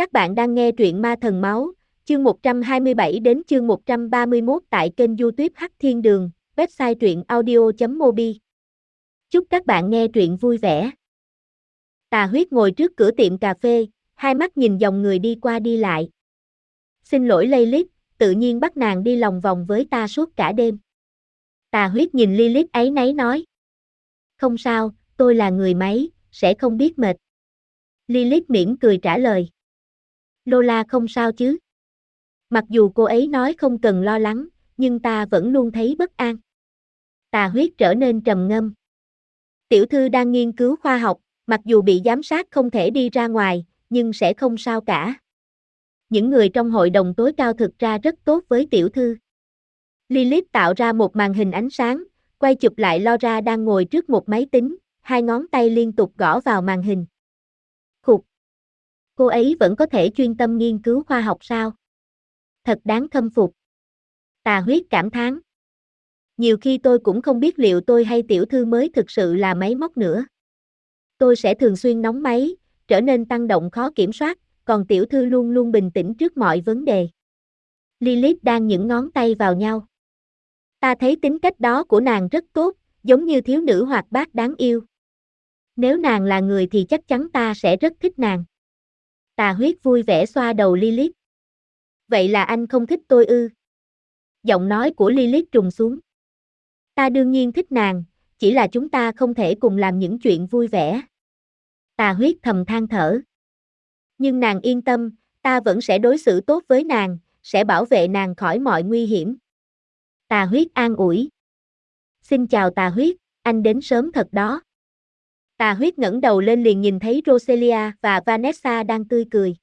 Các bạn đang nghe truyện Ma Thần Máu, chương 127 đến chương 131 tại kênh youtube Hắc Thiên Đường, website truyện audio.mobi. Chúc các bạn nghe truyện vui vẻ. Tà huyết ngồi trước cửa tiệm cà phê, hai mắt nhìn dòng người đi qua đi lại. Xin lỗi Lilith, tự nhiên bắt nàng đi lòng vòng với ta suốt cả đêm. Tà huyết nhìn Lilith ấy nấy nói. Không sao, tôi là người máy, sẽ không biết mệt. Lilith mỉm cười trả lời. Lola không sao chứ? Mặc dù cô ấy nói không cần lo lắng, nhưng ta vẫn luôn thấy bất an. Tà huyết trở nên trầm ngâm. Tiểu thư đang nghiên cứu khoa học, mặc dù bị giám sát không thể đi ra ngoài, nhưng sẽ không sao cả. Những người trong hội đồng tối cao thực ra rất tốt với tiểu thư. Lilith tạo ra một màn hình ánh sáng, quay chụp lại Laura đang ngồi trước một máy tính, hai ngón tay liên tục gõ vào màn hình. Cô ấy vẫn có thể chuyên tâm nghiên cứu khoa học sao? Thật đáng khâm phục. Tà huyết cảm thán. Nhiều khi tôi cũng không biết liệu tôi hay tiểu thư mới thực sự là máy móc nữa. Tôi sẽ thường xuyên nóng máy, trở nên tăng động khó kiểm soát, còn tiểu thư luôn luôn bình tĩnh trước mọi vấn đề. Lilith đang những ngón tay vào nhau. Ta thấy tính cách đó của nàng rất tốt, giống như thiếu nữ hoạt bát đáng yêu. Nếu nàng là người thì chắc chắn ta sẽ rất thích nàng. Tà huyết vui vẻ xoa đầu Lilith. Vậy là anh không thích tôi ư? Giọng nói của Lilith trùng xuống. Ta đương nhiên thích nàng, chỉ là chúng ta không thể cùng làm những chuyện vui vẻ. Tà huyết thầm than thở. Nhưng nàng yên tâm, ta vẫn sẽ đối xử tốt với nàng, sẽ bảo vệ nàng khỏi mọi nguy hiểm. Tà huyết an ủi. Xin chào tà huyết, anh đến sớm thật đó. Tà huyết ngẩng đầu lên liền nhìn thấy Roselia và Vanessa đang tươi cười.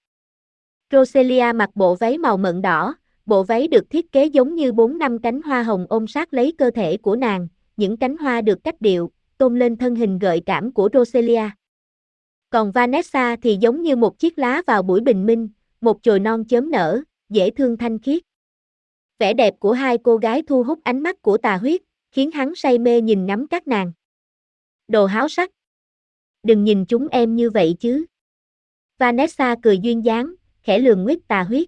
Roselia mặc bộ váy màu mận đỏ, bộ váy được thiết kế giống như bốn năm cánh hoa hồng ôm sát lấy cơ thể của nàng, những cánh hoa được cách điệu, tôn lên thân hình gợi cảm của Roselia. Còn Vanessa thì giống như một chiếc lá vào buổi bình minh, một chồi non chớm nở, dễ thương thanh khiết. Vẻ đẹp của hai cô gái thu hút ánh mắt của tà huyết, khiến hắn say mê nhìn ngắm các nàng. Đồ háo sắc. Đừng nhìn chúng em như vậy chứ. Vanessa cười duyên dáng, khẽ lường nguyết tà huyết.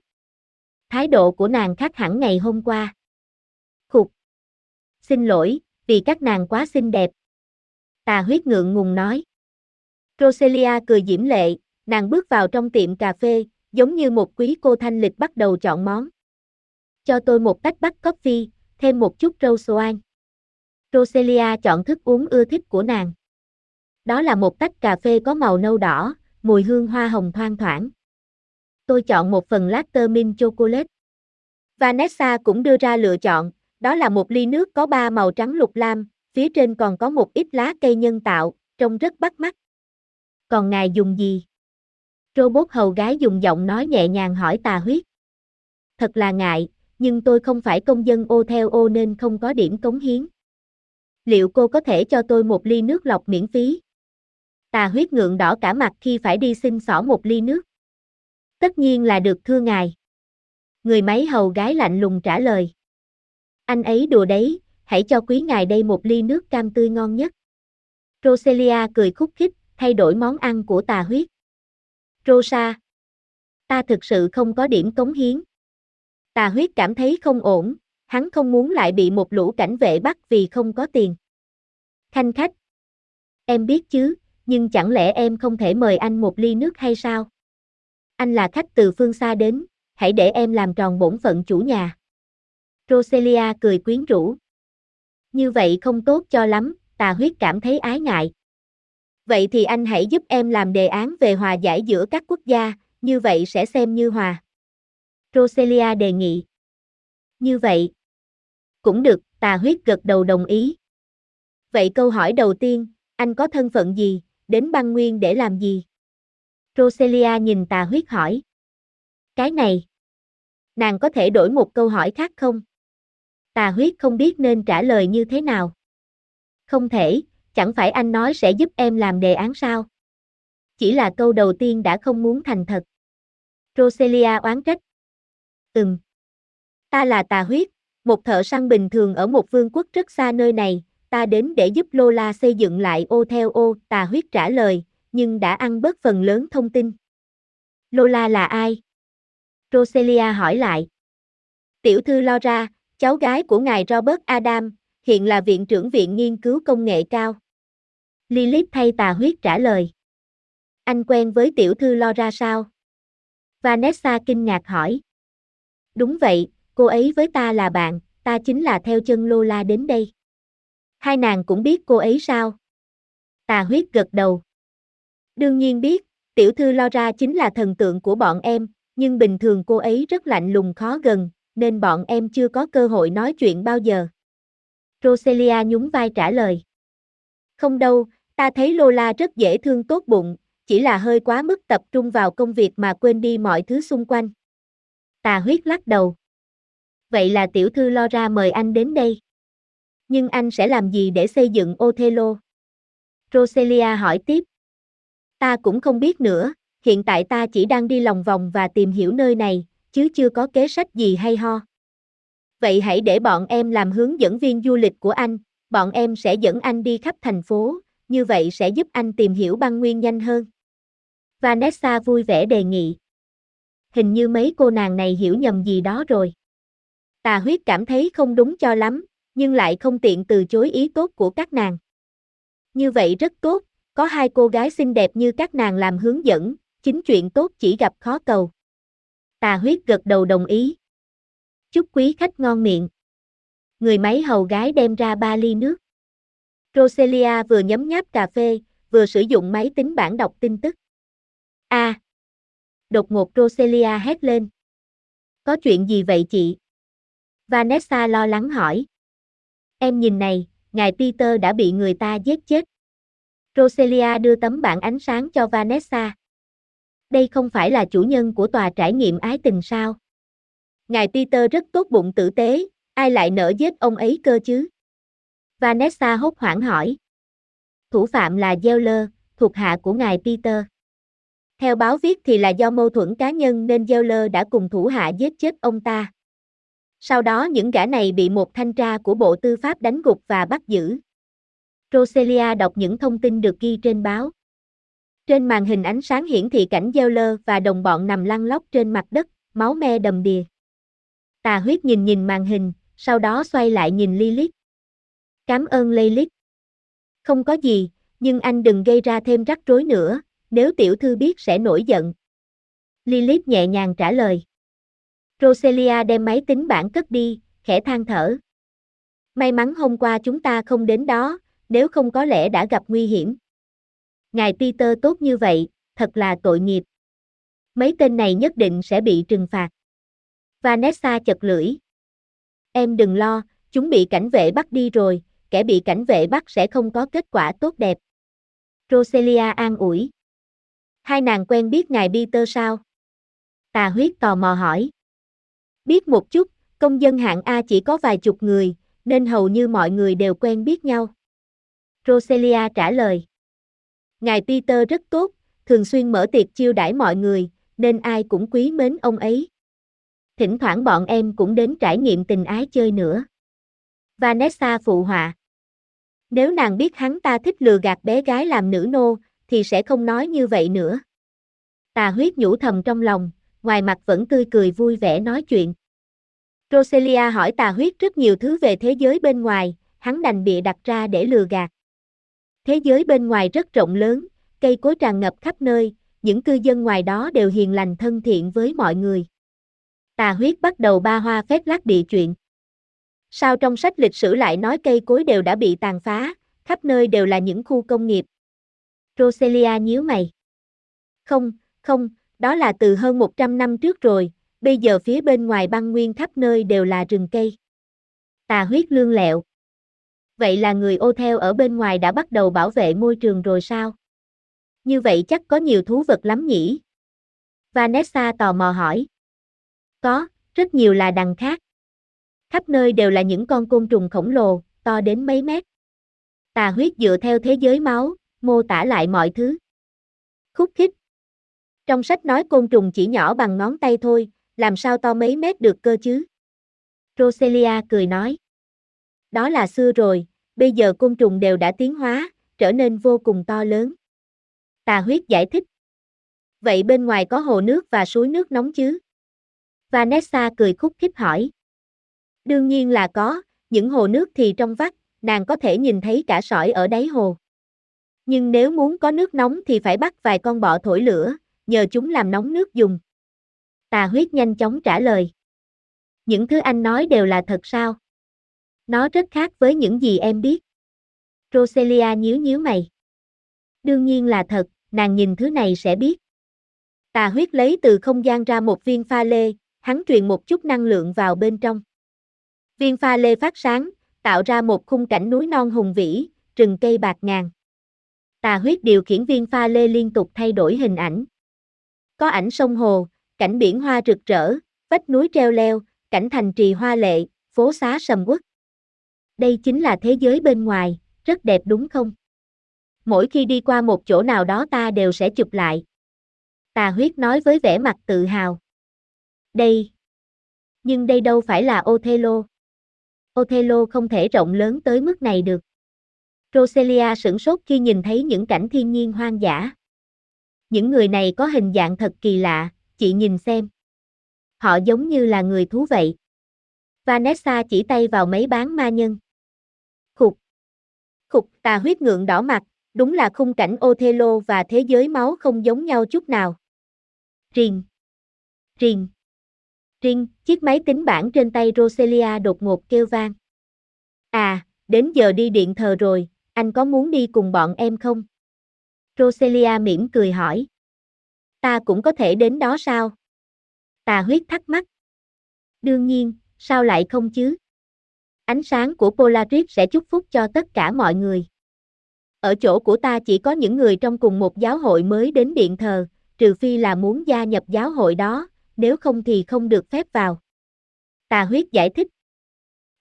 Thái độ của nàng khác hẳn ngày hôm qua. Khục. Xin lỗi, vì các nàng quá xinh đẹp. Tà huyết ngượng ngùng nói. Roselia cười diễm lệ, nàng bước vào trong tiệm cà phê, giống như một quý cô thanh lịch bắt đầu chọn món. Cho tôi một tách bắt coffee, thêm một chút râu xoan. Roselia chọn thức uống ưa thích của nàng. Đó là một tách cà phê có màu nâu đỏ, mùi hương hoa hồng thoang thoảng. Tôi chọn một phần latte mint chocolate. Vanessa cũng đưa ra lựa chọn, đó là một ly nước có ba màu trắng lục lam, phía trên còn có một ít lá cây nhân tạo, trông rất bắt mắt. Còn ngài dùng gì? Robot hầu gái dùng giọng nói nhẹ nhàng hỏi tà huyết. Thật là ngại, nhưng tôi không phải công dân ô theo ô nên không có điểm cống hiến. Liệu cô có thể cho tôi một ly nước lọc miễn phí? Tà huyết ngượng đỏ cả mặt khi phải đi xin xỏ một ly nước. Tất nhiên là được thưa ngài. Người máy hầu gái lạnh lùng trả lời. Anh ấy đùa đấy, hãy cho quý ngài đây một ly nước cam tươi ngon nhất. Roselia cười khúc khích, thay đổi món ăn của tà huyết. Rosa. Ta thực sự không có điểm cống hiến. Tà huyết cảm thấy không ổn, hắn không muốn lại bị một lũ cảnh vệ bắt vì không có tiền. Khanh khách. Em biết chứ, nhưng chẳng lẽ em không thể mời anh một ly nước hay sao? Anh là khách từ phương xa đến, hãy để em làm tròn bổn phận chủ nhà. Roselia cười quyến rũ. Như vậy không tốt cho lắm, tà huyết cảm thấy ái ngại. Vậy thì anh hãy giúp em làm đề án về hòa giải giữa các quốc gia, như vậy sẽ xem như hòa. Roselia đề nghị. Như vậy. Cũng được, tà huyết gật đầu đồng ý. Vậy câu hỏi đầu tiên, anh có thân phận gì, đến băng nguyên để làm gì? Roselia nhìn tà huyết hỏi. Cái này. Nàng có thể đổi một câu hỏi khác không? Tà huyết không biết nên trả lời như thế nào. Không thể, chẳng phải anh nói sẽ giúp em làm đề án sao? Chỉ là câu đầu tiên đã không muốn thành thật. Roselia oán trách. Ừm. Ta là tà huyết, một thợ săn bình thường ở một vương quốc rất xa nơi này, ta đến để giúp Lola xây dựng lại ô theo ô, tà huyết trả lời, nhưng đã ăn bớt phần lớn thông tin. Lola là ai? Roselia hỏi lại. Tiểu thư Laura, cháu gái của ngài Robert Adam, hiện là viện trưởng viện nghiên cứu công nghệ cao. Lilith thay tà huyết trả lời. Anh quen với tiểu thư Laura sao? Vanessa kinh ngạc hỏi. Đúng vậy, cô ấy với ta là bạn, ta chính là theo chân Lola đến đây. Hai nàng cũng biết cô ấy sao? Tà huyết gật đầu. Đương nhiên biết, tiểu thư lo ra chính là thần tượng của bọn em, nhưng bình thường cô ấy rất lạnh lùng khó gần, nên bọn em chưa có cơ hội nói chuyện bao giờ. Roselia nhún vai trả lời. Không đâu, ta thấy Lola rất dễ thương tốt bụng, chỉ là hơi quá mức tập trung vào công việc mà quên đi mọi thứ xung quanh. Tà huyết lắc đầu. Vậy là tiểu thư lo ra mời anh đến đây. Nhưng anh sẽ làm gì để xây dựng Othello? Roselia hỏi tiếp. Ta cũng không biết nữa, hiện tại ta chỉ đang đi lòng vòng và tìm hiểu nơi này, chứ chưa có kế sách gì hay ho. Vậy hãy để bọn em làm hướng dẫn viên du lịch của anh, bọn em sẽ dẫn anh đi khắp thành phố, như vậy sẽ giúp anh tìm hiểu băng nguyên nhanh hơn. Vanessa vui vẻ đề nghị. Hình như mấy cô nàng này hiểu nhầm gì đó rồi. Tà huyết cảm thấy không đúng cho lắm, nhưng lại không tiện từ chối ý tốt của các nàng. Như vậy rất tốt, có hai cô gái xinh đẹp như các nàng làm hướng dẫn, chính chuyện tốt chỉ gặp khó cầu. Tà huyết gật đầu đồng ý. Chúc quý khách ngon miệng. Người máy hầu gái đem ra ba ly nước. Roselia vừa nhấm nháp cà phê, vừa sử dụng máy tính bảng đọc tin tức. A. À. Đột ngột Roselia hét lên. Có chuyện gì vậy chị? Vanessa lo lắng hỏi. Em nhìn này, ngài Peter đã bị người ta giết chết. Roselia đưa tấm bảng ánh sáng cho Vanessa. Đây không phải là chủ nhân của tòa trải nghiệm ái tình sao? Ngài Peter rất tốt bụng tử tế, ai lại nỡ giết ông ấy cơ chứ? Vanessa hốt hoảng hỏi. Thủ phạm là Zeller, thuộc hạ của ngài Peter. Theo báo viết thì là do mâu thuẫn cá nhân nên Zeller đã cùng thủ hạ giết chết ông ta. Sau đó những gã này bị một thanh tra của Bộ Tư pháp đánh gục và bắt giữ. Roselia đọc những thông tin được ghi trên báo. Trên màn hình ánh sáng hiển thị cảnh Zeller và đồng bọn nằm lăn lóc trên mặt đất, máu me đầm đìa. Tà huyết nhìn nhìn màn hình, sau đó xoay lại nhìn Lilith. Cảm ơn Lilith. Không có gì, nhưng anh đừng gây ra thêm rắc rối nữa, nếu tiểu thư biết sẽ nổi giận. Lilith nhẹ nhàng trả lời. Roselia đem máy tính bảng cất đi, khẽ than thở. May mắn hôm qua chúng ta không đến đó, nếu không có lẽ đã gặp nguy hiểm. Ngài Peter tốt như vậy, thật là tội nghiệp. Mấy tên này nhất định sẽ bị trừng phạt. Vanessa chật lưỡi. Em đừng lo, chúng bị cảnh vệ bắt đi rồi, kẻ bị cảnh vệ bắt sẽ không có kết quả tốt đẹp. Roselia an ủi. Hai nàng quen biết ngài Peter sao? Tà huyết tò mò hỏi. Biết một chút, công dân hạng A chỉ có vài chục người, nên hầu như mọi người đều quen biết nhau. Roselia trả lời. Ngài Peter rất tốt, thường xuyên mở tiệc chiêu đãi mọi người, nên ai cũng quý mến ông ấy. Thỉnh thoảng bọn em cũng đến trải nghiệm tình ái chơi nữa. Vanessa phụ họa. Nếu nàng biết hắn ta thích lừa gạt bé gái làm nữ nô, thì sẽ không nói như vậy nữa. Tà huyết nhủ thầm trong lòng, ngoài mặt vẫn tươi cười vui vẻ nói chuyện. Roselia hỏi tà huyết rất nhiều thứ về thế giới bên ngoài, hắn đành bịa đặt ra để lừa gạt. Thế giới bên ngoài rất rộng lớn, cây cối tràn ngập khắp nơi, những cư dân ngoài đó đều hiền lành thân thiện với mọi người. Tà huyết bắt đầu ba hoa phép lắc địa chuyện. Sao trong sách lịch sử lại nói cây cối đều đã bị tàn phá, khắp nơi đều là những khu công nghiệp. Roselia nhíu mày. Không, không, đó là từ hơn 100 năm trước rồi, bây giờ phía bên ngoài băng nguyên khắp nơi đều là rừng cây. Tà huyết lương lẹo. Vậy là người ô theo ở bên ngoài đã bắt đầu bảo vệ môi trường rồi sao? Như vậy chắc có nhiều thú vật lắm nhỉ? Vanessa tò mò hỏi. Có, rất nhiều là đằng khác. Khắp nơi đều là những con côn trùng khổng lồ, to đến mấy mét. Tà huyết dựa theo thế giới máu, mô tả lại mọi thứ. Khúc khích. Trong sách nói côn trùng chỉ nhỏ bằng ngón tay thôi, làm sao to mấy mét được cơ chứ? Roselia cười nói. Đó là xưa rồi, bây giờ côn trùng đều đã tiến hóa, trở nên vô cùng to lớn. Tà huyết giải thích. Vậy bên ngoài có hồ nước và suối nước nóng chứ? Vanessa cười khúc khích hỏi. Đương nhiên là có, những hồ nước thì trong vắt, nàng có thể nhìn thấy cả sỏi ở đáy hồ. Nhưng nếu muốn có nước nóng thì phải bắt vài con bọ thổi lửa, nhờ chúng làm nóng nước dùng. Tà huyết nhanh chóng trả lời. Những thứ anh nói đều là thật sao? Nó rất khác với những gì em biết. Roselia nhíu nhíu mày. Đương nhiên là thật, nàng nhìn thứ này sẽ biết. Tà huyết lấy từ không gian ra một viên pha lê, hắn truyền một chút năng lượng vào bên trong. Viên pha lê phát sáng, tạo ra một khung cảnh núi non hùng vĩ, rừng cây bạc ngàn. Tà huyết điều khiển viên pha lê liên tục thay đổi hình ảnh. Có ảnh sông hồ, cảnh biển hoa rực rỡ, vách núi treo leo, cảnh thành trì hoa lệ, phố xá sầm uất. Đây chính là thế giới bên ngoài, rất đẹp đúng không? Mỗi khi đi qua một chỗ nào đó ta đều sẽ chụp lại. Tà huyết nói với vẻ mặt tự hào. Đây. Nhưng đây đâu phải là Othello. Othello không thể rộng lớn tới mức này được. Roselia sửng sốt khi nhìn thấy những cảnh thiên nhiên hoang dã. Những người này có hình dạng thật kỳ lạ, chị nhìn xem. Họ giống như là người thú vậy. Vanessa chỉ tay vào mấy bán ma nhân. Khục. Khục, tà huyết ngượng đỏ mặt, đúng là khung cảnh Othello và thế giới máu không giống nhau chút nào. Riền. Riền. Riêng, chiếc máy tính bảng trên tay Roselia đột ngột kêu vang. À, đến giờ đi điện thờ rồi, anh có muốn đi cùng bọn em không? Roselia mỉm cười hỏi. Ta cũng có thể đến đó sao? Tà huyết thắc mắc. Đương nhiên, sao lại không chứ? Ánh sáng của Polaris sẽ chúc phúc cho tất cả mọi người. Ở chỗ của ta chỉ có những người trong cùng một giáo hội mới đến điện thờ, trừ phi là muốn gia nhập giáo hội đó, nếu không thì không được phép vào. Tà huyết giải thích.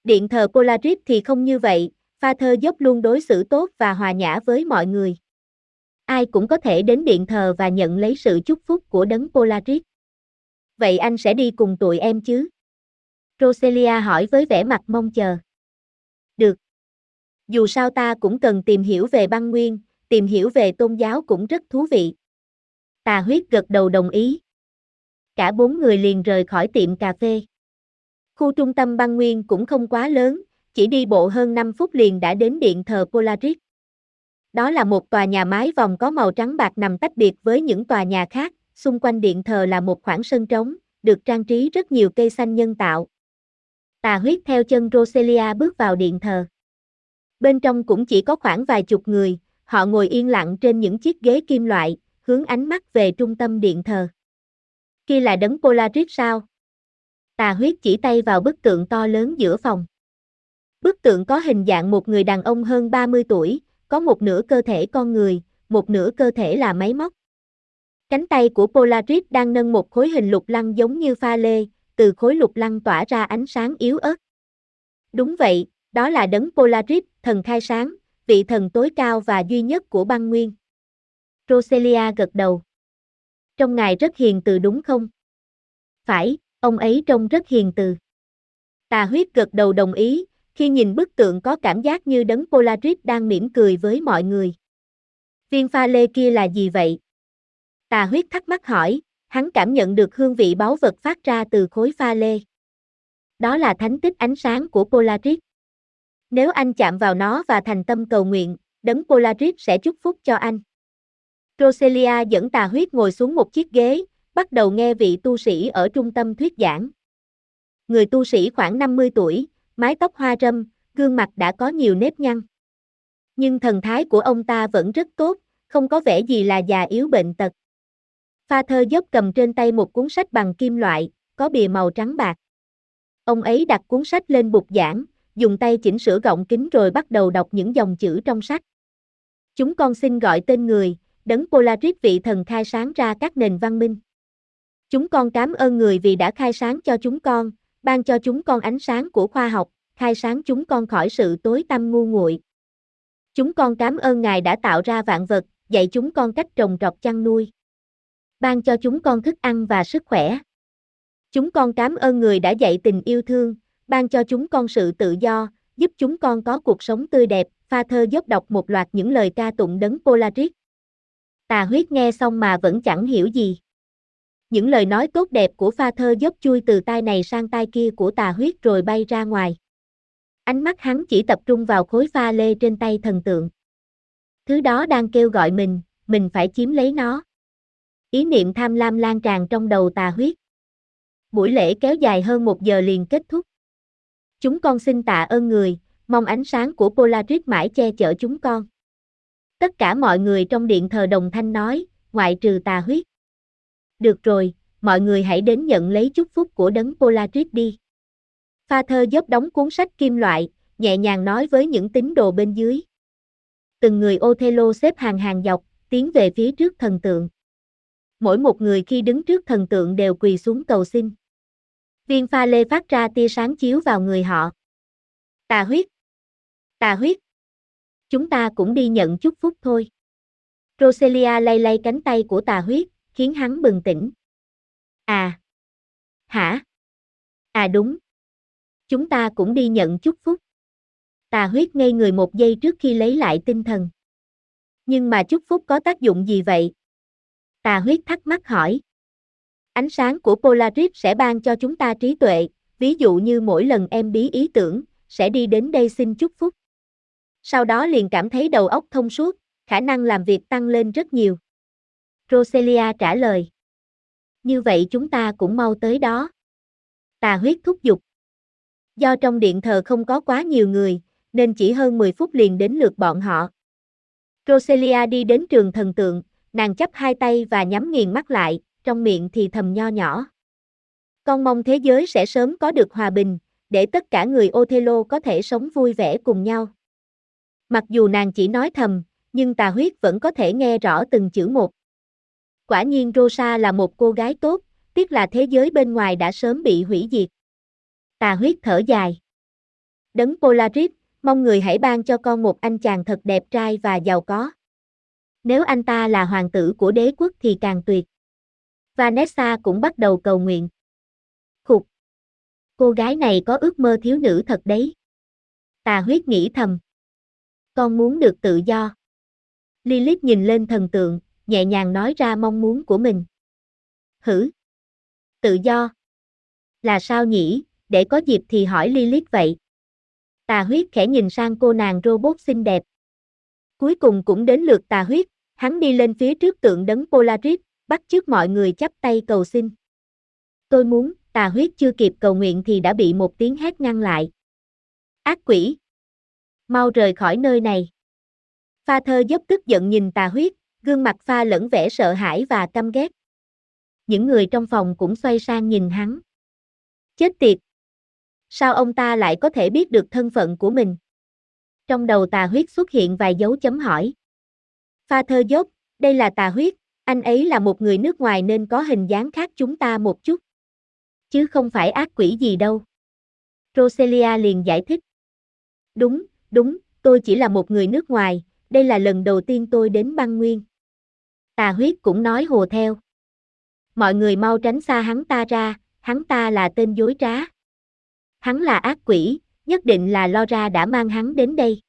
Điện thờ Polaris thì không như vậy, pha thơ dốc luôn đối xử tốt và hòa nhã với mọi người. Ai cũng có thể đến điện thờ và nhận lấy sự chúc phúc của đấng Polaris. Vậy anh sẽ đi cùng tụi em chứ? Roselia hỏi với vẻ mặt mong chờ. Được. Dù sao ta cũng cần tìm hiểu về băng nguyên, tìm hiểu về tôn giáo cũng rất thú vị. Tà huyết gật đầu đồng ý cả bốn người liền rời khỏi tiệm cà phê. Khu trung tâm băng nguyên cũng không quá lớn, chỉ đi bộ hơn 5 phút liền đã đến điện thờ Polaris. Đó là một tòa nhà mái vòng có màu trắng bạc nằm tách biệt với những tòa nhà khác, xung quanh điện thờ là một khoảng sân trống, được trang trí rất nhiều cây xanh nhân tạo. Tà huyết theo chân Roselia bước vào điện thờ. Bên trong cũng chỉ có khoảng vài chục người, họ ngồi yên lặng trên những chiếc ghế kim loại, hướng ánh mắt về trung tâm điện thờ. Kia là đấng Polaris sao? Tà huyết chỉ tay vào bức tượng to lớn giữa phòng. Bức tượng có hình dạng một người đàn ông hơn 30 tuổi, có một nửa cơ thể con người, một nửa cơ thể là máy móc. Cánh tay của Polaris đang nâng một khối hình lục lăng giống như pha lê, từ khối lục lăng tỏa ra ánh sáng yếu ớt. Đúng vậy, đó là đấng Polaris, thần khai sáng, vị thần tối cao và duy nhất của băng nguyên. Roselia gật đầu. Trong ngài rất hiền từ đúng không? Phải, ông ấy trông rất hiền từ. Tà huyết gật đầu đồng ý, khi nhìn bức tượng có cảm giác như đấng Polaris đang mỉm cười với mọi người. Viên pha lê kia là gì vậy? Tà huyết thắc mắc hỏi, hắn cảm nhận được hương vị báu vật phát ra từ khối pha lê. Đó là thánh tích ánh sáng của Polaris. Nếu anh chạm vào nó và thành tâm cầu nguyện, đấng Polaris sẽ chúc phúc cho anh. Roselia dẫn tà huyết ngồi xuống một chiếc ghế, bắt đầu nghe vị tu sĩ ở trung tâm thuyết giảng. Người tu sĩ khoảng 50 tuổi, mái tóc hoa râm, gương mặt đã có nhiều nếp nhăn. Nhưng thần thái của ông ta vẫn rất tốt, không có vẻ gì là già yếu bệnh tật. Pha thơ dốc cầm trên tay một cuốn sách bằng kim loại, có bìa màu trắng bạc. Ông ấy đặt cuốn sách lên bục giảng, dùng tay chỉnh sửa gọng kính rồi bắt đầu đọc những dòng chữ trong sách. Chúng con xin gọi tên người, đấng Polaris vị thần khai sáng ra các nền văn minh. Chúng con cảm ơn người vì đã khai sáng cho chúng con, ban cho chúng con ánh sáng của khoa học, khai sáng chúng con khỏi sự tối tăm ngu nguội. Chúng con cảm ơn Ngài đã tạo ra vạn vật, dạy chúng con cách trồng trọt chăn nuôi. Ban cho chúng con thức ăn và sức khỏe. Chúng con cảm ơn người đã dạy tình yêu thương, ban cho chúng con sự tự do, giúp chúng con có cuộc sống tươi đẹp. Pha thơ dốc đọc một loạt những lời ca tụng đấng Polaris. Tà huyết nghe xong mà vẫn chẳng hiểu gì. Những lời nói tốt đẹp của pha thơ dốc chui từ tai này sang tai kia của tà huyết rồi bay ra ngoài. Ánh mắt hắn chỉ tập trung vào khối pha lê trên tay thần tượng. Thứ đó đang kêu gọi mình, mình phải chiếm lấy nó. Ý niệm tham lam lan tràn trong đầu tà huyết. Buổi lễ kéo dài hơn một giờ liền kết thúc. Chúng con xin tạ ơn người, mong ánh sáng của Polaris mãi che chở chúng con. Tất cả mọi người trong điện thờ đồng thanh nói, ngoại trừ tà huyết. Được rồi, mọi người hãy đến nhận lấy chúc phúc của đấng Polaris đi. Pha thơ dốc đóng cuốn sách kim loại, nhẹ nhàng nói với những tín đồ bên dưới. Từng người Othello xếp hàng hàng dọc, tiến về phía trước thần tượng. Mỗi một người khi đứng trước thần tượng đều quỳ xuống cầu xin. Viên pha lê phát ra tia sáng chiếu vào người họ. Tà huyết. Tà huyết. Chúng ta cũng đi nhận chúc phúc thôi. Roselia lay lay cánh tay của tà huyết, khiến hắn bừng tỉnh. À. Hả? À đúng. Chúng ta cũng đi nhận chúc phúc. Tà huyết ngây người một giây trước khi lấy lại tinh thần. Nhưng mà chúc phúc có tác dụng gì vậy? Tà huyết thắc mắc hỏi. Ánh sáng của Polaris sẽ ban cho chúng ta trí tuệ, ví dụ như mỗi lần em bí ý tưởng, sẽ đi đến đây xin chúc phúc. Sau đó liền cảm thấy đầu óc thông suốt, khả năng làm việc tăng lên rất nhiều. Roselia trả lời. Như vậy chúng ta cũng mau tới đó. Tà huyết thúc giục. Do trong điện thờ không có quá nhiều người, nên chỉ hơn 10 phút liền đến lượt bọn họ. Roselia đi đến trường thần tượng, nàng chấp hai tay và nhắm nghiền mắt lại, trong miệng thì thầm nho nhỏ. Con mong thế giới sẽ sớm có được hòa bình, để tất cả người Othello có thể sống vui vẻ cùng nhau. Mặc dù nàng chỉ nói thầm, nhưng tà huyết vẫn có thể nghe rõ từng chữ một. Quả nhiên Rosa là một cô gái tốt, tiếc là thế giới bên ngoài đã sớm bị hủy diệt. Tà huyết thở dài. Đấng Polaris, mong người hãy ban cho con một anh chàng thật đẹp trai và giàu có. Nếu anh ta là hoàng tử của đế quốc thì càng tuyệt. Vanessa cũng bắt đầu cầu nguyện. Khục. Cô gái này có ước mơ thiếu nữ thật đấy. Tà huyết nghĩ thầm. Con muốn được tự do. Lilith nhìn lên thần tượng, nhẹ nhàng nói ra mong muốn của mình. Hử? Tự do? Là sao nhỉ, để có dịp thì hỏi Lilith vậy. Tà huyết khẽ nhìn sang cô nàng robot xinh đẹp. Cuối cùng cũng đến lượt tà huyết, hắn đi lên phía trước tượng đấng Polaris, bắt chước mọi người chắp tay cầu xin. Tôi muốn, tà huyết chưa kịp cầu nguyện thì đã bị một tiếng hét ngăn lại. Ác quỷ! Mau rời khỏi nơi này. Pha thơ dốc tức giận nhìn tà huyết, gương mặt pha lẫn vẻ sợ hãi và căm ghét. Những người trong phòng cũng xoay sang nhìn hắn. Chết tiệt! Sao ông ta lại có thể biết được thân phận của mình? Trong đầu tà huyết xuất hiện vài dấu chấm hỏi. Pha thơ dốc, đây là tà huyết, anh ấy là một người nước ngoài nên có hình dáng khác chúng ta một chút. Chứ không phải ác quỷ gì đâu. Roselia liền giải thích. Đúng, đúng, tôi chỉ là một người nước ngoài, đây là lần đầu tiên tôi đến băng nguyên. Tà huyết cũng nói hồ theo. Mọi người mau tránh xa hắn ta ra, hắn ta là tên dối trá. Hắn là ác quỷ, nhất định là Lo Ra đã mang hắn đến đây.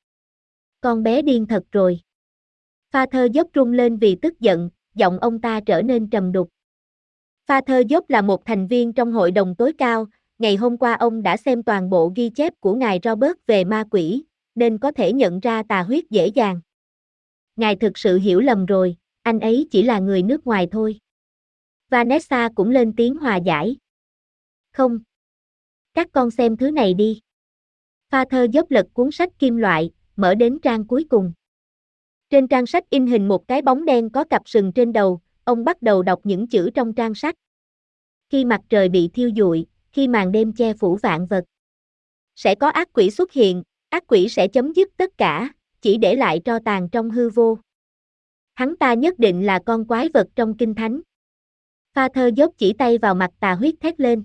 Con bé điên thật rồi. Pha thơ dốc rung lên vì tức giận, giọng ông ta trở nên trầm đục. Pha thơ dốc là một thành viên trong hội đồng tối cao, ngày hôm qua ông đã xem toàn bộ ghi chép của ngài Robert về ma quỷ, nên có thể nhận ra tà huyết dễ dàng. Ngài thực sự hiểu lầm rồi, anh ấy chỉ là người nước ngoài thôi. Vanessa cũng lên tiếng hòa giải. Không. Các con xem thứ này đi. Pha thơ dốc lật cuốn sách kim loại, mở đến trang cuối cùng. Trên trang sách in hình một cái bóng đen có cặp sừng trên đầu, ông bắt đầu đọc những chữ trong trang sách. Khi mặt trời bị thiêu dụi, khi màn đêm che phủ vạn vật, sẽ có ác quỷ xuất hiện, ác quỷ sẽ chấm dứt tất cả, chỉ để lại tro tàn trong hư vô. Hắn ta nhất định là con quái vật trong kinh thánh. Pha thơ dốc chỉ tay vào mặt tà huyết thét lên.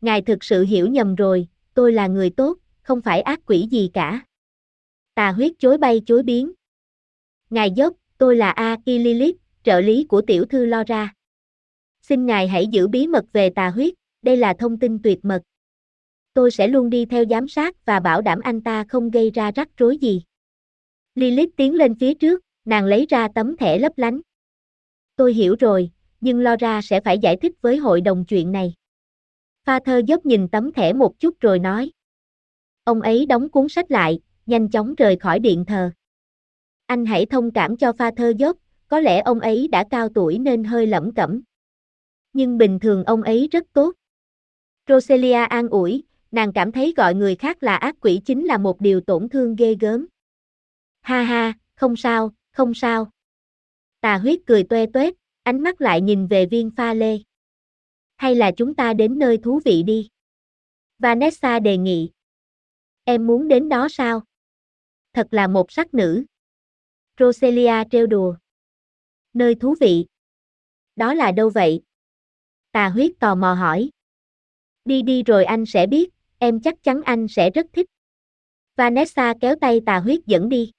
Ngài thực sự hiểu nhầm rồi, tôi là người tốt, không phải ác quỷ gì cả. Tà huyết chối bay chối biến. Ngài dốc, tôi là A Lilith, trợ lý của tiểu thư Laura. Xin ngài hãy giữ bí mật về tà huyết, đây là thông tin tuyệt mật. Tôi sẽ luôn đi theo giám sát và bảo đảm anh ta không gây ra rắc rối gì. Lilith tiến lên phía trước, nàng lấy ra tấm thẻ lấp lánh. tôi hiểu rồi, nhưng Laura sẽ phải giải thích với hội đồng chuyện này. Pha thơ dốc nhìn tấm thẻ một chút rồi nói. Ông ấy đóng cuốn sách lại, nhanh chóng rời khỏi điện thờ. Anh hãy thông cảm cho pha thơ dốc, có lẽ ông ấy đã cao tuổi nên hơi lẩm cẩm. Nhưng bình thường ông ấy rất tốt. Roselia an ủi, nàng cảm thấy gọi người khác là ác quỷ chính là một điều tổn thương ghê gớm. Ha ha, không sao, không sao. Tà huyết cười toe toét, ánh mắt lại nhìn về viên pha lê. Hay là chúng ta đến nơi thú vị đi. Vanessa đề nghị. Em muốn đến đó sao? Thật là một sắc nữ. Roselia trêu đùa. Nơi thú vị. Đó là đâu vậy? Tà huyết tò mò hỏi. Đi đi rồi anh sẽ biết, em chắc chắn anh sẽ rất thích. Vanessa kéo tay tà huyết dẫn đi.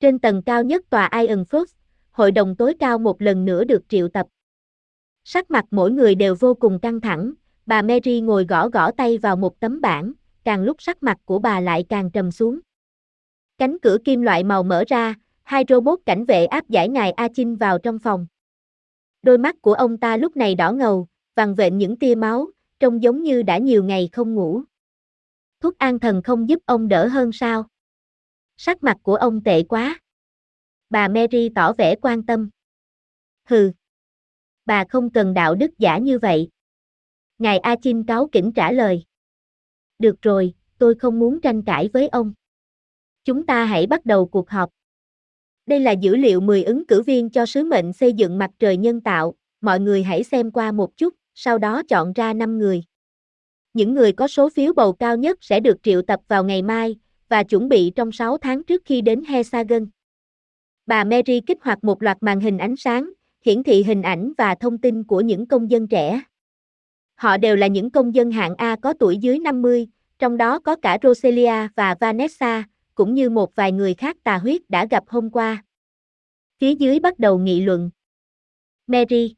Trên tầng cao nhất tòa Iron Fox, hội đồng tối cao một lần nữa được triệu tập. Sắc mặt mỗi người đều vô cùng căng thẳng, bà Mary ngồi gõ gõ tay vào một tấm bảng, càng lúc sắc mặt của bà lại càng trầm xuống. Cánh cửa kim loại màu mở ra, hai robot cảnh vệ áp giải ngài A Chinh vào trong phòng. Đôi mắt của ông ta lúc này đỏ ngầu, vằn vện những tia máu, trông giống như đã nhiều ngày không ngủ. Thuốc an thần không giúp ông đỡ hơn sao? Sắc mặt của ông tệ quá. Bà Mary tỏ vẻ quan tâm. Hừ. Bà không cần đạo đức giả như vậy. Ngài A Chin cáo kỉnh trả lời. Được rồi, tôi không muốn tranh cãi với ông. Chúng ta hãy bắt đầu cuộc họp. Đây là dữ liệu 10 ứng cử viên cho sứ mệnh xây dựng mặt trời nhân tạo, mọi người hãy xem qua một chút, sau đó chọn ra 5 người. Những người có số phiếu bầu cao nhất sẽ được triệu tập vào ngày mai, và chuẩn bị trong 6 tháng trước khi đến Hexagon. Bà Mary kích hoạt một loạt màn hình ánh sáng, hiển thị hình ảnh và thông tin của những công dân trẻ. Họ đều là những công dân hạng A có tuổi dưới 50, trong đó có cả Roselia và Vanessa, cũng như một vài người khác tà huyết đã gặp hôm qua. Phía dưới bắt đầu nghị luận. Mary.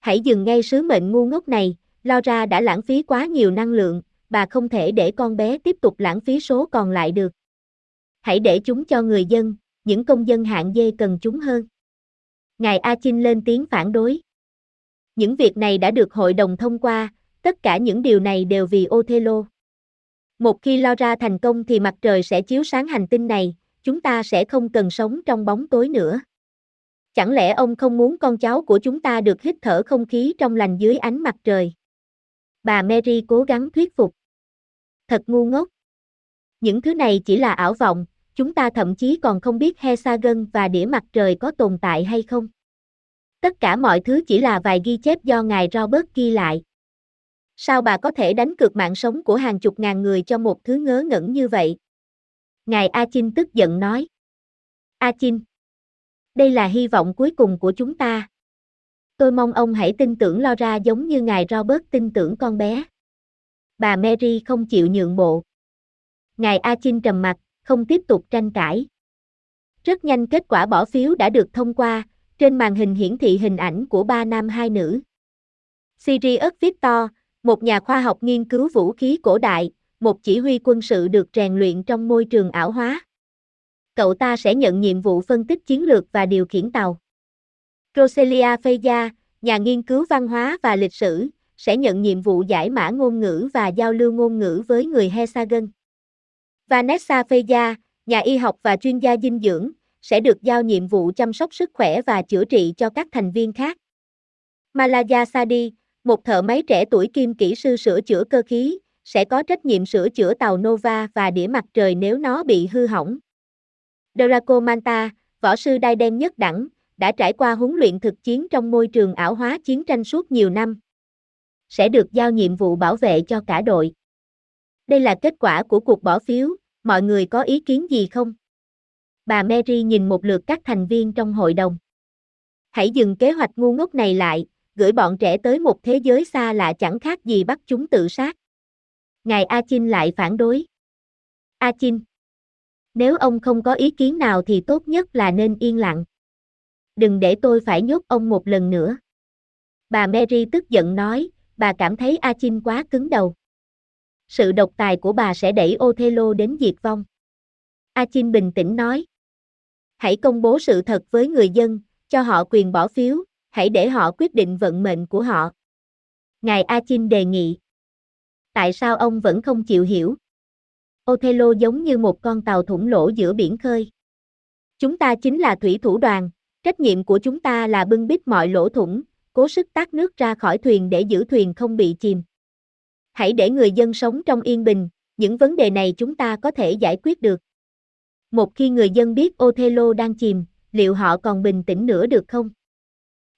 Hãy dừng ngay sứ mệnh ngu ngốc này, Laura đã lãng phí quá nhiều năng lượng, bà không thể để con bé tiếp tục lãng phí số còn lại được. Hãy để chúng cho người dân, những công dân hạng dê cần chúng hơn. Ngài A Chinh lên tiếng phản đối. Những việc này đã được hội đồng thông qua, tất cả những điều này đều vì Othello. Một khi Laura thành công thì mặt trời sẽ chiếu sáng hành tinh này, chúng ta sẽ không cần sống trong bóng tối nữa. Chẳng lẽ ông không muốn con cháu của chúng ta được hít thở không khí trong lành dưới ánh mặt trời? Bà Mary cố gắng thuyết phục. Thật ngu ngốc. Những thứ này chỉ là ảo vọng, chúng ta thậm chí còn không biết Hexagon và đĩa mặt trời có tồn tại hay không. Tất cả mọi thứ chỉ là vài ghi chép do ngài Robert ghi lại. Sao bà có thể đánh cược mạng sống của hàng chục ngàn người cho một thứ ngớ ngẩn như vậy? Ngài A Chin tức giận nói. A Chin, đây là hy vọng cuối cùng của chúng ta. Tôi mong ông hãy tin tưởng Laura giống như ngài Robert tin tưởng con bé. Bà Mary không chịu nhượng bộ. Ngài A Chin trầm mặt, không tiếp tục tranh cãi. Rất nhanh kết quả bỏ phiếu đã được thông qua, trên màn hình hiển thị hình ảnh của ba nam hai nữ. Sirius Victor, một nhà khoa học nghiên cứu vũ khí cổ đại, một chỉ huy quân sự được rèn luyện trong môi trường ảo hóa. Cậu ta sẽ nhận nhiệm vụ phân tích chiến lược và điều khiển tàu. Roselia Feya, nhà nghiên cứu văn hóa và lịch sử, sẽ nhận nhiệm vụ giải mã ngôn ngữ và giao lưu ngôn ngữ với người Hesagen. Vanessa Feja, nhà y học và chuyên gia dinh dưỡng, sẽ được giao nhiệm vụ chăm sóc sức khỏe và chữa trị cho các thành viên khác. Malaya Sadi, một thợ máy trẻ tuổi kim kỹ sư sửa chữa cơ khí, sẽ có trách nhiệm sửa chữa tàu Nova và đĩa mặt trời nếu nó bị hư hỏng. Draco Manta, võ sư đai đen nhất đẳng, đã trải qua huấn luyện thực chiến trong môi trường ảo hóa chiến tranh suốt nhiều năm. Sẽ được giao nhiệm vụ bảo vệ cho cả đội. Đây là kết quả của cuộc bỏ phiếu, mọi người có ý kiến gì không? Bà Mary nhìn một lượt các thành viên trong hội đồng. Hãy dừng kế hoạch ngu ngốc này lại, gửi bọn trẻ tới một thế giới xa lạ chẳng khác gì bắt chúng tự sát. Ngài A lại phản đối. A Nếu ông không có ý kiến nào thì tốt nhất là nên yên lặng. Đừng để tôi phải nhốt ông một lần nữa. Bà Mary tức giận nói, bà cảm thấy A quá cứng đầu. Sự độc tài của bà sẽ đẩy Othello đến diệt vong. A bình tĩnh nói. Hãy công bố sự thật với người dân, cho họ quyền bỏ phiếu, hãy để họ quyết định vận mệnh của họ. Ngài A đề nghị. Tại sao ông vẫn không chịu hiểu? Othello giống như một con tàu thủng lỗ giữa biển khơi. Chúng ta chính là thủy thủ đoàn, trách nhiệm của chúng ta là bưng bít mọi lỗ thủng, cố sức tác nước ra khỏi thuyền để giữ thuyền không bị chìm. Hãy để người dân sống trong yên bình, những vấn đề này chúng ta có thể giải quyết được. Một khi người dân biết Othello đang chìm, liệu họ còn bình tĩnh nữa được không?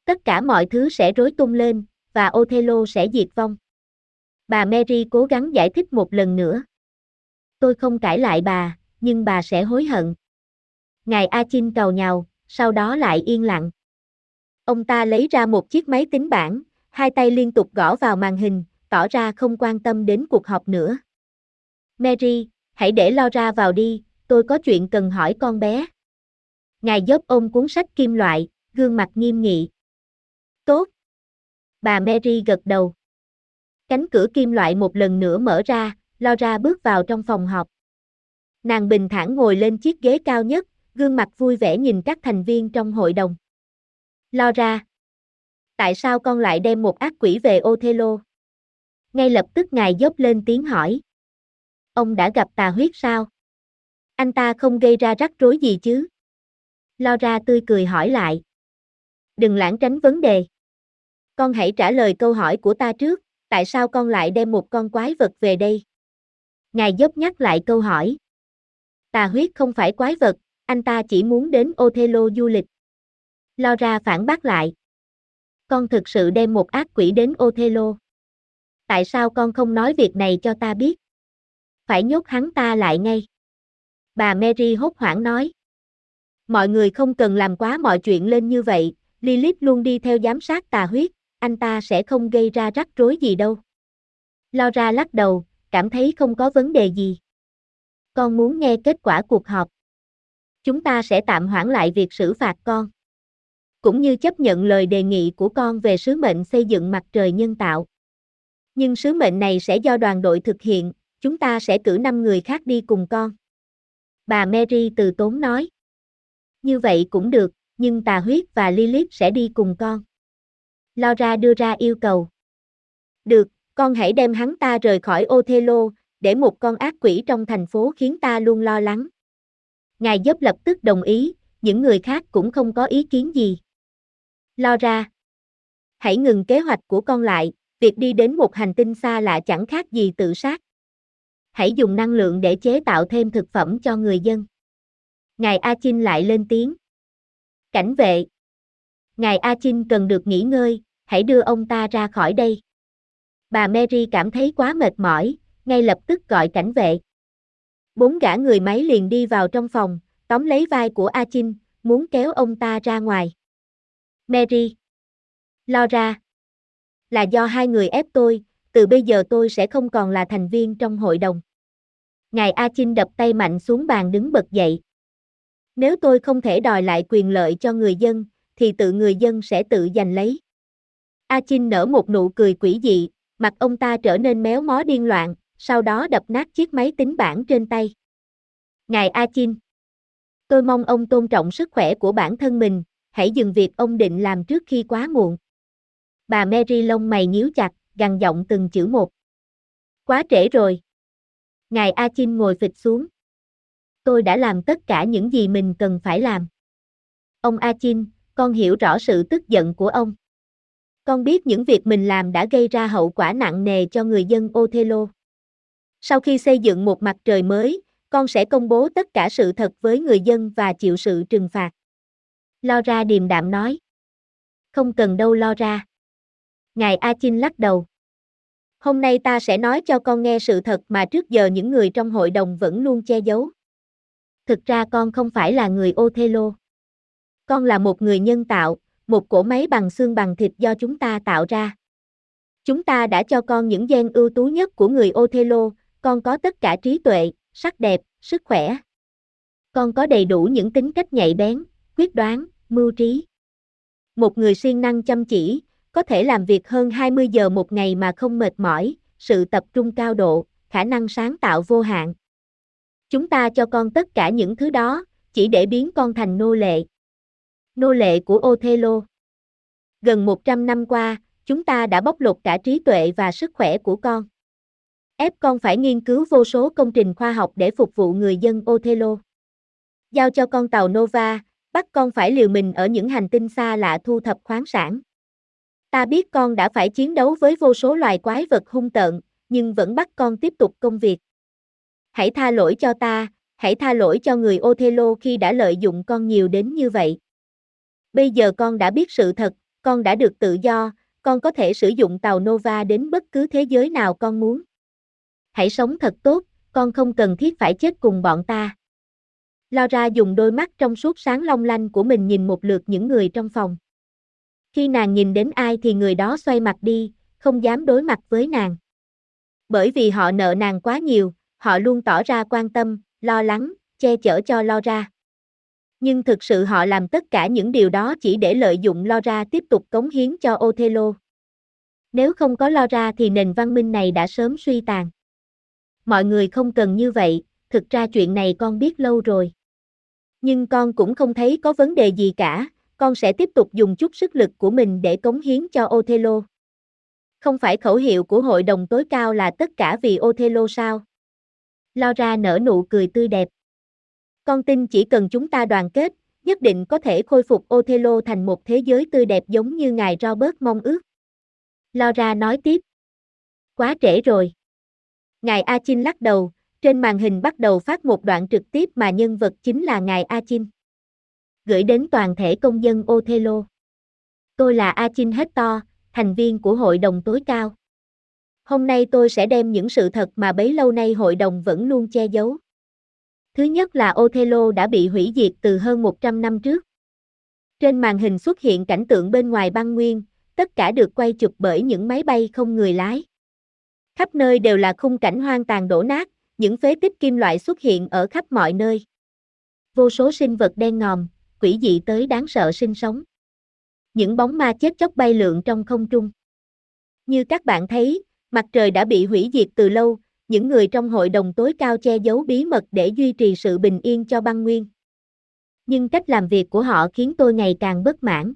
Tất cả mọi thứ sẽ rối tung lên, và Othello sẽ diệt vong. Bà Mary cố gắng giải thích một lần nữa. Tôi không cãi lại bà, nhưng bà sẽ hối hận. Ngài Achin cầu nhào, sau đó lại yên lặng. Ông ta lấy ra một chiếc máy tính bảng, hai tay liên tục gõ vào màn hình, tỏ ra không quan tâm đến cuộc họp nữa. Mary, hãy để Laura vào đi, tôi có chuyện cần hỏi con bé. Ngài dốc ôm cuốn sách kim loại, gương mặt nghiêm nghị. Tốt. Bà Mary gật đầu. Cánh cửa kim loại một lần nữa mở ra, Laura bước vào trong phòng họp. Nàng bình thản ngồi lên chiếc ghế cao nhất, gương mặt vui vẻ nhìn các thành viên trong hội đồng. Laura. Tại sao con lại đem một ác quỷ về Othello? Ngay lập tức ngài dốc lên tiếng hỏi. Ông đã gặp tà huyết sao? Anh ta không gây ra rắc rối gì chứ? Laura tươi cười hỏi lại. Đừng lãng tránh vấn đề. Con hãy trả lời câu hỏi của ta trước, tại sao con lại đem một con quái vật về đây? Ngài dốc nhắc lại câu hỏi. Tà huyết không phải quái vật, anh ta chỉ muốn đến Othello du lịch. Laura phản bác lại. Con thực sự đem một ác quỷ đến Othello. Tại sao con không nói việc này cho ta biết? Phải nhốt hắn ta lại ngay. Bà Mary hốt hoảng nói. Mọi người không cần làm quá mọi chuyện lên như vậy, Lilith luôn đi theo giám sát tà huyết, anh ta sẽ không gây ra rắc rối gì đâu. Laura lắc đầu, cảm thấy không có vấn đề gì. Con muốn nghe kết quả cuộc họp. Chúng ta sẽ tạm hoãn lại việc xử phạt con. Cũng như chấp nhận lời đề nghị của con về sứ mệnh xây dựng mặt trời nhân tạo. Nhưng sứ mệnh này sẽ do đoàn đội thực hiện, chúng ta sẽ cử 5 người khác đi cùng con. Bà Mary từ tốn nói. Như vậy cũng được, nhưng tà huyết và Lilith sẽ đi cùng con. Laura đưa ra yêu cầu. Được, con hãy đem hắn ta rời khỏi Othello, để một con ác quỷ trong thành phố khiến ta luôn lo lắng. Ngài dấp lập tức đồng ý, những người khác cũng không có ý kiến gì. Lo ra, Hãy ngừng kế hoạch của con lại, việc đi đến một hành tinh xa lạ chẳng khác gì tự sát. Hãy dùng năng lượng để chế tạo thêm thực phẩm cho người dân. Ngài A Chinh lại lên tiếng. Cảnh vệ. Ngài A Chinh cần được nghỉ ngơi, hãy đưa ông ta ra khỏi đây. Bà Mary cảm thấy quá mệt mỏi, ngay lập tức gọi cảnh vệ. Bốn gã người máy liền đi vào trong phòng, tóm lấy vai của A Chinh, muốn kéo ông ta ra ngoài. Mary. Laura. Là do hai người ép tôi, từ bây giờ tôi sẽ không còn là thành viên trong hội đồng. Ngài A Chinh đập tay mạnh xuống bàn đứng bật dậy. Nếu tôi không thể đòi lại quyền lợi cho người dân, thì tự người dân sẽ tự giành lấy. A Chinh nở một nụ cười quỷ dị, mặt ông ta trở nên méo mó điên loạn, sau đó đập nát chiếc máy tính bảng trên tay. Ngài A Chinh, tôi mong ông tôn trọng sức khỏe của bản thân mình, hãy dừng việc ông định làm trước khi quá muộn. Bà Mary lông mày nhíu chặt, gằn giọng từng chữ một. Quá trễ rồi. Ngài A Chinh ngồi phịch xuống. Tôi đã làm tất cả những gì mình cần phải làm. Ông A Chinh, con hiểu rõ sự tức giận của ông. Con biết những việc mình làm đã gây ra hậu quả nặng nề cho người dân Othello. Sau khi xây dựng một mặt trời mới, con sẽ công bố tất cả sự thật với người dân và chịu sự trừng phạt. Laura điềm đạm nói. Không cần đâu Laura. Ngài A Chinh lắc đầu. Hôm nay ta sẽ nói cho con nghe sự thật mà trước giờ những người trong hội đồng vẫn luôn che giấu. Thực ra con không phải là người Othello. Con là một người nhân tạo, một cỗ máy bằng xương bằng thịt do chúng ta tạo ra. Chúng ta đã cho con những gen ưu tú nhất của người Othello, con có tất cả trí tuệ, sắc đẹp, sức khỏe. Con có đầy đủ những tính cách nhạy bén, quyết đoán, mưu trí. Một người siêng năng chăm chỉ, có thể làm việc hơn 20 giờ một ngày mà không mệt mỏi, sự tập trung cao độ, khả năng sáng tạo vô hạn. Chúng ta cho con tất cả những thứ đó, chỉ để biến con thành nô lệ. Nô lệ của Othello Gần 100 năm qua, chúng ta đã bóc lột cả trí tuệ và sức khỏe của con. Ép con phải nghiên cứu vô số công trình khoa học để phục vụ người dân Othello. Giao cho con tàu Nova, bắt con phải liều mình ở những hành tinh xa lạ thu thập khoáng sản. Ta biết con đã phải chiến đấu với vô số loài quái vật hung tợn, nhưng vẫn bắt con tiếp tục công việc. Hãy tha lỗi cho ta, hãy tha lỗi cho người Othello khi đã lợi dụng con nhiều đến như vậy. Bây giờ con đã biết sự thật, con đã được tự do, con có thể sử dụng tàu Nova đến bất cứ thế giới nào con muốn. Hãy sống thật tốt, con không cần thiết phải chết cùng bọn ta. Laura dùng đôi mắt trong suốt sáng long lanh của mình nhìn một lượt những người trong phòng. Khi nàng nhìn đến ai thì người đó xoay mặt đi, không dám đối mặt với nàng. Bởi vì họ nợ nàng quá nhiều, họ luôn tỏ ra quan tâm, lo lắng, che chở cho Laura. Nhưng thực sự họ làm tất cả những điều đó chỉ để lợi dụng Laura tiếp tục cống hiến cho Othello. Nếu không có Laura thì nền văn minh này đã sớm suy tàn. Mọi người không cần như vậy, thực ra chuyện này con biết lâu rồi. Nhưng con cũng không thấy có vấn đề gì cả, con sẽ tiếp tục dùng chút sức lực của mình để cống hiến cho Othello. Không phải khẩu hiệu của hội đồng tối cao là tất cả vì Othello sao? Laura nở nụ cười tươi đẹp. Con tin chỉ cần chúng ta đoàn kết, nhất định có thể khôi phục Othello thành một thế giới tươi đẹp giống như ngài Robert mong ước. Laura nói tiếp. Quá trễ rồi. Ngài Achin lắc đầu, trên màn hình bắt đầu phát một đoạn trực tiếp mà nhân vật chính là ngài Achin. Gửi đến toàn thể công dân Othello. Tôi là Achin Hector, thành viên của Hội đồng tối cao. Hôm nay tôi sẽ đem những sự thật mà bấy lâu nay hội đồng vẫn luôn che giấu. Thứ nhất là Othello đã bị hủy diệt từ hơn 100 năm trước. Trên màn hình xuất hiện cảnh tượng bên ngoài băng nguyên, tất cả được quay chụp bởi những máy bay không người lái. Khắp nơi đều là khung cảnh hoang tàn đổ nát, những phế tích kim loại xuất hiện ở khắp mọi nơi. Vô số sinh vật đen ngòm, quỷ dị tới đáng sợ sinh sống. Những bóng ma chết chóc bay lượn trong không trung. Như các bạn thấy, mặt trời đã bị hủy diệt từ lâu, những người trong hội đồng tối cao che giấu bí mật để duy trì sự bình yên cho băng nguyên. Nhưng cách làm việc của họ khiến tôi ngày càng bất mãn.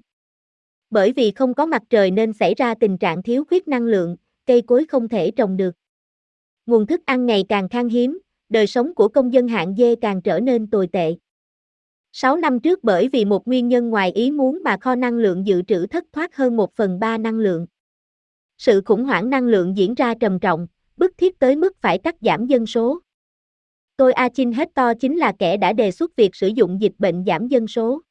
Bởi vì không có mặt trời nên xảy ra tình trạng thiếu khuyết năng lượng, cây cối không thể trồng được. Nguồn thức ăn ngày càng khan hiếm, đời sống của công dân hạng dê càng trở nên tồi tệ. 6 năm trước bởi vì một nguyên nhân ngoài ý muốn mà kho năng lượng dự trữ thất thoát hơn 1 phần 3 năng lượng. Sự khủng hoảng năng lượng diễn ra trầm trọng, bức thiết tới mức phải cắt giảm dân số. Tôi Achin Hector chính là kẻ đã đề xuất việc sử dụng dịch bệnh giảm dân số.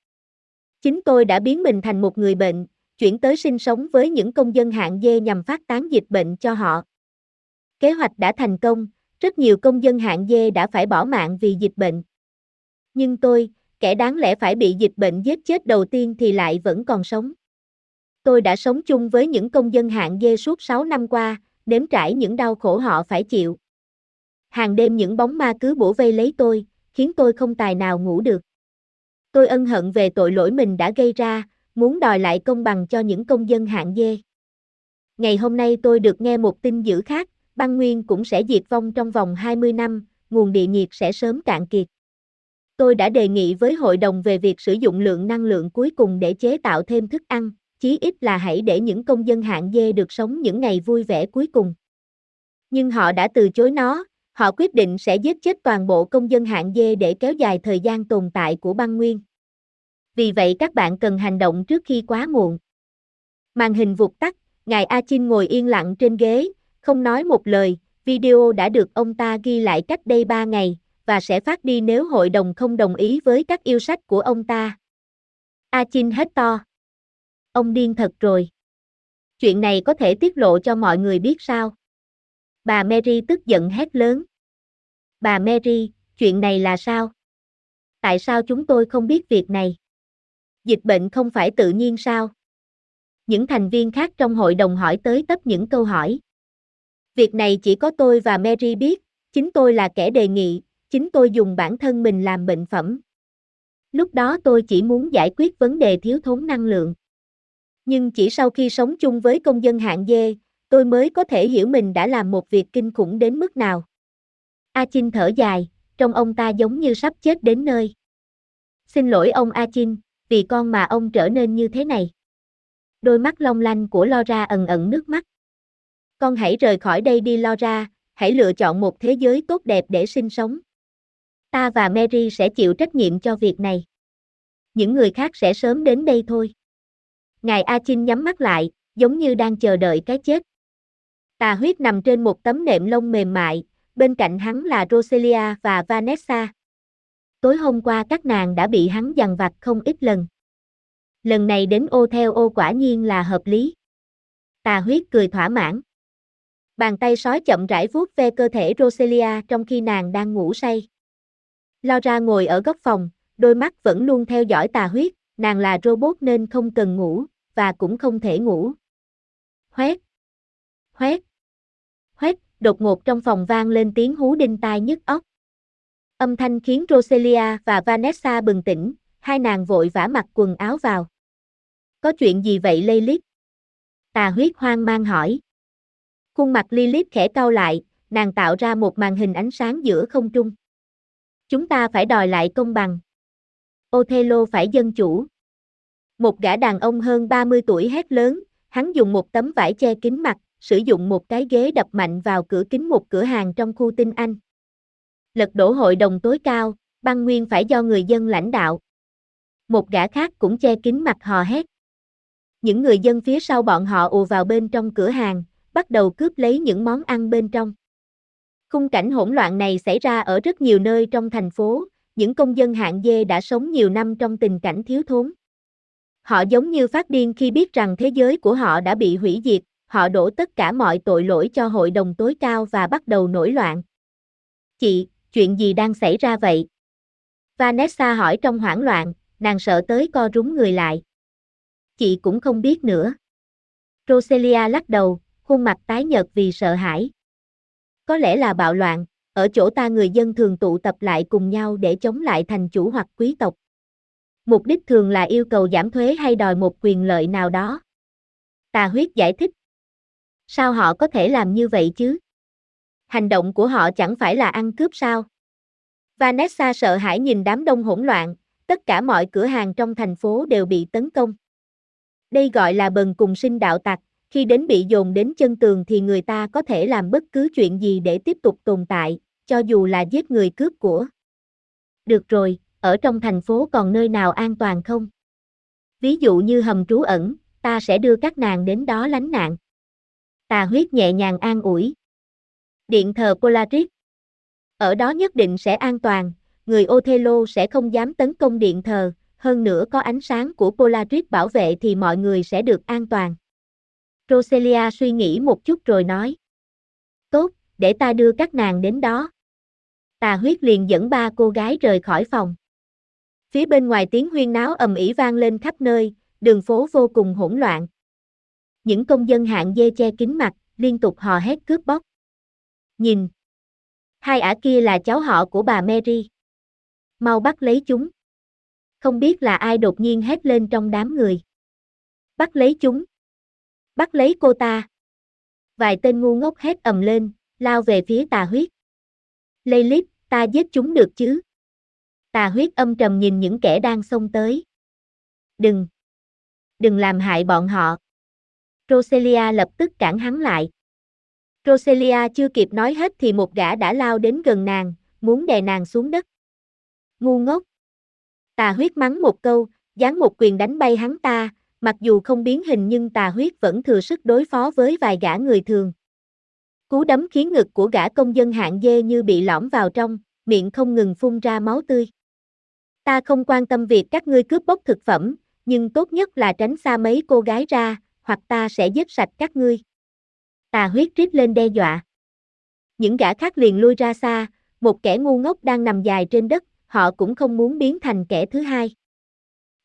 Chính tôi đã biến mình thành một người bệnh, chuyển tới sinh sống với những công dân hạng dê nhằm phát tán dịch bệnh cho họ. Kế hoạch đã thành công, rất nhiều công dân hạng dê đã phải bỏ mạng vì dịch bệnh. Nhưng tôi, kẻ đáng lẽ phải bị dịch bệnh giết chết đầu tiên thì lại vẫn còn sống. Tôi đã sống chung với những công dân hạng dê suốt 6 năm qua, nếm trải những đau khổ họ phải chịu. Hàng đêm những bóng ma cứ bổ vây lấy tôi, khiến tôi không tài nào ngủ được. Tôi ân hận về tội lỗi mình đã gây ra, muốn đòi lại công bằng cho những công dân hạng dê. Ngày hôm nay tôi được nghe một tin dữ khác, băng nguyên cũng sẽ diệt vong trong vòng 20 năm, nguồn địa nhiệt sẽ sớm cạn kiệt. Tôi đã đề nghị với hội đồng về việc sử dụng lượng năng lượng cuối cùng để chế tạo thêm thức ăn, chí ít là hãy để những công dân hạng dê được sống những ngày vui vẻ cuối cùng. Nhưng họ đã từ chối nó, họ quyết định sẽ giết chết toàn bộ công dân hạng dê để kéo dài thời gian tồn tại của băng nguyên. Vì vậy các bạn cần hành động trước khi quá muộn. Màn hình vụt tắt, ngài A Chin ngồi yên lặng trên ghế, không nói một lời, video đã được ông ta ghi lại cách đây 3 ngày, và sẽ phát đi nếu hội đồng không đồng ý với các yêu sách của ông ta. A Chin hết to. Ông điên thật rồi. Chuyện này có thể tiết lộ cho mọi người biết sao? Bà Mary tức giận hét lớn. Bà Mary, chuyện này là sao? Tại sao chúng tôi không biết việc này? Dịch bệnh không phải tự nhiên sao? Những thành viên khác trong hội đồng hỏi tới tấp những câu hỏi. Việc này chỉ có tôi và Mary biết, chính tôi là kẻ đề nghị, chính tôi dùng bản thân mình làm bệnh phẩm. Lúc đó tôi chỉ muốn giải quyết vấn đề thiếu thốn năng lượng. Nhưng chỉ sau khi sống chung với công dân hạng dê, tôi mới có thể hiểu mình đã làm một việc kinh khủng đến mức nào. A Chin thở dài, trong ông ta giống như sắp chết đến nơi. Xin lỗi ông A Chin, vì con mà ông trở nên như thế này. Đôi mắt long lanh của Laura ẩn ẩn nước mắt. Con hãy rời khỏi đây đi Laura, hãy lựa chọn một thế giới tốt đẹp để sinh sống. Ta và Mary sẽ chịu trách nhiệm cho việc này. Những người khác sẽ sớm đến đây thôi. Ngài A Chinh nhắm mắt lại, giống như đang chờ đợi cái chết. Tà huyết nằm trên một tấm nệm lông mềm mại, bên cạnh hắn là Roselia và Vanessa. Tối hôm qua các nàng đã bị hắn dằn vặt không ít lần. Lần này đến ô theo ô quả nhiên là hợp lý. Tà huyết cười thỏa mãn. Bàn tay sói chậm rãi vuốt ve cơ thể Roselia trong khi nàng đang ngủ say. Laura ngồi ở góc phòng, đôi mắt vẫn luôn theo dõi tà huyết, nàng là robot nên không cần ngủ, và cũng không thể ngủ. Hoét! Hoét! Hoét! Đột ngột trong phòng vang lên tiếng hú đinh tai nhức óc. Âm thanh khiến Roselia và Vanessa bừng tỉnh, hai nàng vội vã mặc quần áo vào. Có chuyện gì vậy Lilith? Tà huyết hoang mang hỏi. Khuôn mặt Lilith khẽ cau lại, nàng tạo ra một màn hình ánh sáng giữa không trung. Chúng ta phải đòi lại công bằng. Othello phải dân chủ. Một gã đàn ông hơn 30 tuổi hét lớn, hắn dùng một tấm vải che kín mặt, sử dụng một cái ghế đập mạnh vào cửa kính một cửa hàng trong khu tinh Anh. Lật đổ hội đồng tối cao, băng nguyên phải do người dân lãnh đạo. Một gã khác cũng che kín mặt hò hét. Những người dân phía sau bọn họ ùa vào bên trong cửa hàng, bắt đầu cướp lấy những món ăn bên trong. Khung cảnh hỗn loạn này xảy ra ở rất nhiều nơi trong thành phố, những công dân hạng dê đã sống nhiều năm trong tình cảnh thiếu thốn. Họ giống như phát điên khi biết rằng thế giới của họ đã bị hủy diệt, họ đổ tất cả mọi tội lỗi cho hội đồng tối cao và bắt đầu nổi loạn. Chị, chuyện gì đang xảy ra vậy? Vanessa hỏi trong hoảng loạn, nàng sợ tới co rúm người lại. Chị cũng không biết nữa. Roselia lắc đầu, khuôn mặt tái nhợt vì sợ hãi. Có lẽ là bạo loạn, ở chỗ ta người dân thường tụ tập lại cùng nhau để chống lại thành chủ hoặc quý tộc. Mục đích thường là yêu cầu giảm thuế hay đòi một quyền lợi nào đó. Tà huyết giải thích. Sao họ có thể làm như vậy chứ? Hành động của họ chẳng phải là ăn cướp sao? Vanessa sợ hãi nhìn đám đông hỗn loạn, tất cả mọi cửa hàng trong thành phố đều bị tấn công. Đây gọi là bần cùng sinh đạo tặc, khi đến bị dồn đến chân tường thì người ta có thể làm bất cứ chuyện gì để tiếp tục tồn tại, cho dù là giết người cướp của. Được rồi, ở trong thành phố còn nơi nào an toàn không? Ví dụ như hầm trú ẩn, ta sẽ đưa các nàng đến đó lánh nạn. Tà huyết nhẹ nhàng an ủi. Điện thờ Polaris. Ở đó nhất định sẽ an toàn, người Othello sẽ không dám tấn công điện thờ, hơn nữa có ánh sáng của Polaris bảo vệ thì mọi người sẽ được an toàn. Roselia suy nghĩ một chút rồi nói. Tốt, để ta đưa các nàng đến đó. Tà huyết liền dẫn ba cô gái rời khỏi phòng. Phía bên ngoài tiếng huyên náo ầm ĩ vang lên khắp nơi, đường phố vô cùng hỗn loạn. Những công dân hạng dê che kín mặt, liên tục hò hét cướp bóc. Nhìn! Hai ả kia là cháu họ của bà Mary. Mau bắt lấy chúng. Không biết là ai đột nhiên hét lên trong đám người. Bắt lấy chúng. Bắt lấy cô ta. Vài tên ngu ngốc hét ầm lên, lao về phía tà huyết. Lilith, ta giết chúng được chứ? Tà huyết âm trầm nhìn những kẻ đang xông tới. Đừng! Đừng làm hại bọn họ. Roselia lập tức cản hắn lại. Roselia chưa kịp nói hết thì một gã đã lao đến gần nàng, muốn đè nàng xuống đất. Ngu ngốc! Tà huyết mắng một câu, giáng một quyền đánh bay hắn ta, mặc dù không biến hình nhưng tà huyết vẫn thừa sức đối phó với vài gã người thường. Cú đấm khiến ngực của gã công dân hạng dê như bị lõm vào trong, miệng không ngừng phun ra máu tươi. Ta không quan tâm việc các ngươi cướp bóc thực phẩm, nhưng tốt nhất là tránh xa mấy cô gái ra, hoặc ta sẽ giết sạch các ngươi. Tà huyết rít lên đe dọa. Những gã khác liền lui ra xa, một kẻ ngu ngốc đang nằm dài trên đất, họ cũng không muốn biến thành kẻ thứ hai.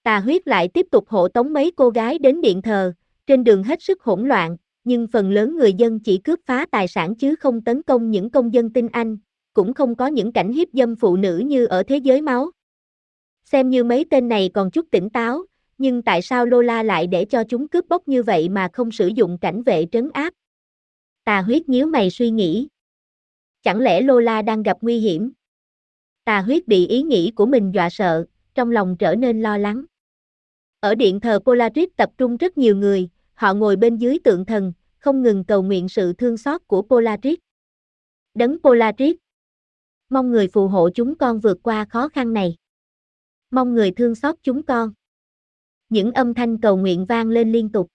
Tà huyết lại tiếp tục hộ tống mấy cô gái đến điện thờ, trên đường hết sức hỗn loạn, nhưng phần lớn người dân chỉ cướp phá tài sản chứ không tấn công những công dân tinh Anh, cũng không có những cảnh hiếp dâm phụ nữ như ở thế giới máu. Xem như mấy tên này còn chút tỉnh táo, nhưng tại sao Lola lại để cho chúng cướp bóc như vậy mà không sử dụng cảnh vệ trấn áp? Tà huyết nhíu mày suy nghĩ. Chẳng lẽ Lola đang gặp nguy hiểm? Tà huyết bị ý nghĩ của mình dọa sợ, trong lòng trở nên lo lắng. Ở điện thờ Polaris tập trung rất nhiều người, họ ngồi bên dưới tượng thần, không ngừng cầu nguyện sự thương xót của Polaris. Đấng Polaris. Mong người phù hộ chúng con vượt qua khó khăn này. Mong người thương xót chúng con. Những âm thanh cầu nguyện vang lên liên tục.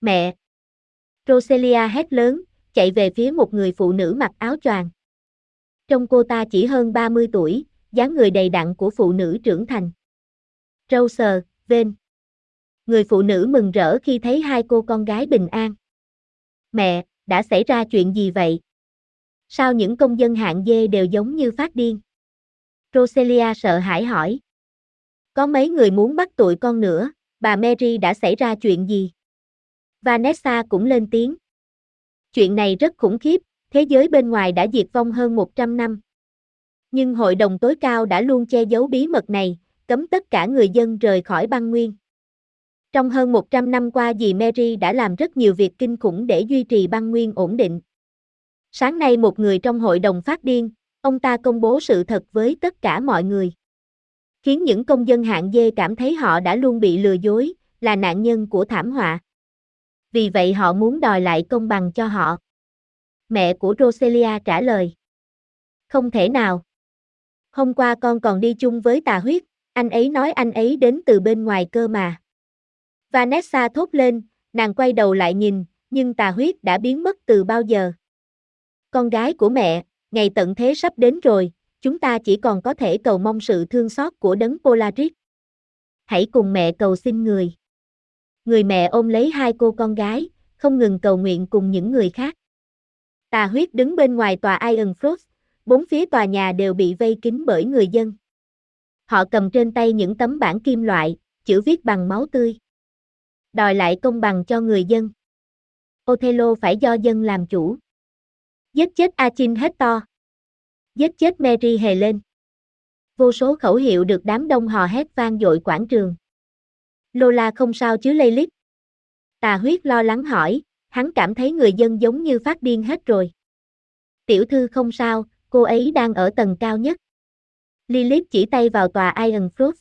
Mẹ! Roselia hét lớn, chạy về phía một người phụ nữ mặc áo choàng. Trong cô ta chỉ hơn 30 tuổi, dáng người đầy đặn của phụ nữ trưởng thành. Rose, vên. Người phụ nữ mừng rỡ khi thấy hai cô con gái bình an. Mẹ, đã xảy ra chuyện gì vậy? Sao những công dân hạng dê đều giống như phát điên? Roselia sợ hãi hỏi. Có mấy người muốn bắt tụi con nữa, bà Mary đã xảy ra chuyện gì? Vanessa cũng lên tiếng. Chuyện này rất khủng khiếp, thế giới bên ngoài đã diệt vong hơn 100 năm. Nhưng hội đồng tối cao đã luôn che giấu bí mật này, cấm tất cả người dân rời khỏi băng nguyên. Trong hơn 100 năm qua dì Mary đã làm rất nhiều việc kinh khủng để duy trì băng nguyên ổn định. Sáng nay một người trong hội đồng phát điên, ông ta công bố sự thật với tất cả mọi người. Khiến những công dân hạng dê cảm thấy họ đã luôn bị lừa dối, là nạn nhân của thảm họa. Vì vậy họ muốn đòi lại công bằng cho họ. Mẹ của Roselia trả lời. Không thể nào. Hôm qua con còn đi chung với tà huyết, anh ấy nói anh ấy đến từ bên ngoài cơ mà. Vanessa thốt lên, nàng quay đầu lại nhìn, nhưng tà huyết đã biến mất từ bao giờ. Con gái của mẹ, ngày tận thế sắp đến rồi, chúng ta chỉ còn có thể cầu mong sự thương xót của đấng Polaris. Hãy cùng mẹ cầu xin người. Người mẹ ôm lấy hai cô con gái, không ngừng cầu nguyện cùng những người khác. Tà huyết đứng bên ngoài tòa Iron Frost, bốn phía tòa nhà đều bị vây kín bởi người dân. Họ cầm trên tay những tấm bảng kim loại, chữ viết bằng máu tươi. Đòi lại công bằng cho người dân. Othello phải do dân làm chủ. Giết chết Achin Hector. Giết chết Mary hề lên. Vô số khẩu hiệu được đám đông hò hét vang dội quảng trường. Lola không sao chứ Lilith. Tà huyết lo lắng hỏi, hắn cảm thấy người dân giống như phát điên hết rồi. Tiểu thư không sao, cô ấy đang ở tầng cao nhất. Lilith chỉ tay vào tòa Iron Frost.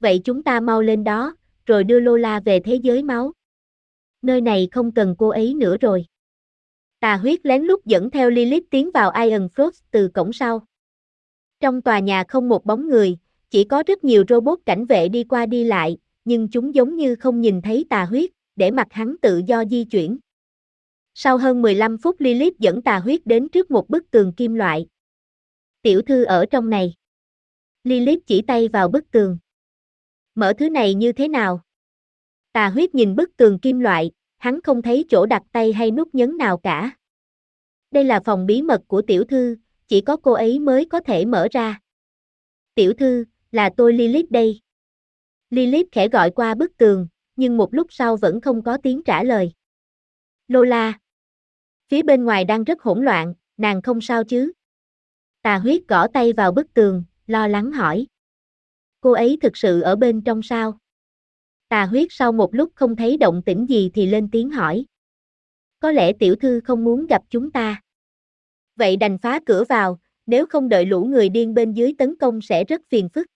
Vậy chúng ta mau lên đó, rồi đưa Lola về thế giới máu. Nơi này không cần cô ấy nữa rồi. Tà huyết lén lút dẫn theo Lilith tiến vào Iron Frost từ cổng sau. Trong tòa nhà không một bóng người, chỉ có rất nhiều robot cảnh vệ đi qua đi lại, nhưng chúng giống như không nhìn thấy tà huyết, để mặc hắn tự do di chuyển. Sau hơn 15 phút Lilith dẫn tà huyết đến trước một bức tường kim loại. Tiểu thư ở trong này. Lilith chỉ tay vào bức tường. Mở thứ này như thế nào? Tà huyết nhìn bức tường kim loại, hắn không thấy chỗ đặt tay hay nút nhấn nào cả. Đây là phòng bí mật của tiểu thư, chỉ có cô ấy mới có thể mở ra. Tiểu thư, là tôi Lilith đây. Lilith khẽ gọi qua bức tường, nhưng một lúc sau vẫn không có tiếng trả lời. Lola. Phía bên ngoài đang rất hỗn loạn, nàng không sao chứ? Tà huyết gõ tay vào bức tường, lo lắng hỏi. Cô ấy thực sự ở bên trong sao? Tà huyết sau một lúc không thấy động tĩnh gì thì lên tiếng hỏi. Có lẽ tiểu thư không muốn gặp chúng ta. Vậy đành phá cửa vào, nếu không đợi lũ người điên bên dưới tấn công sẽ rất phiền phức.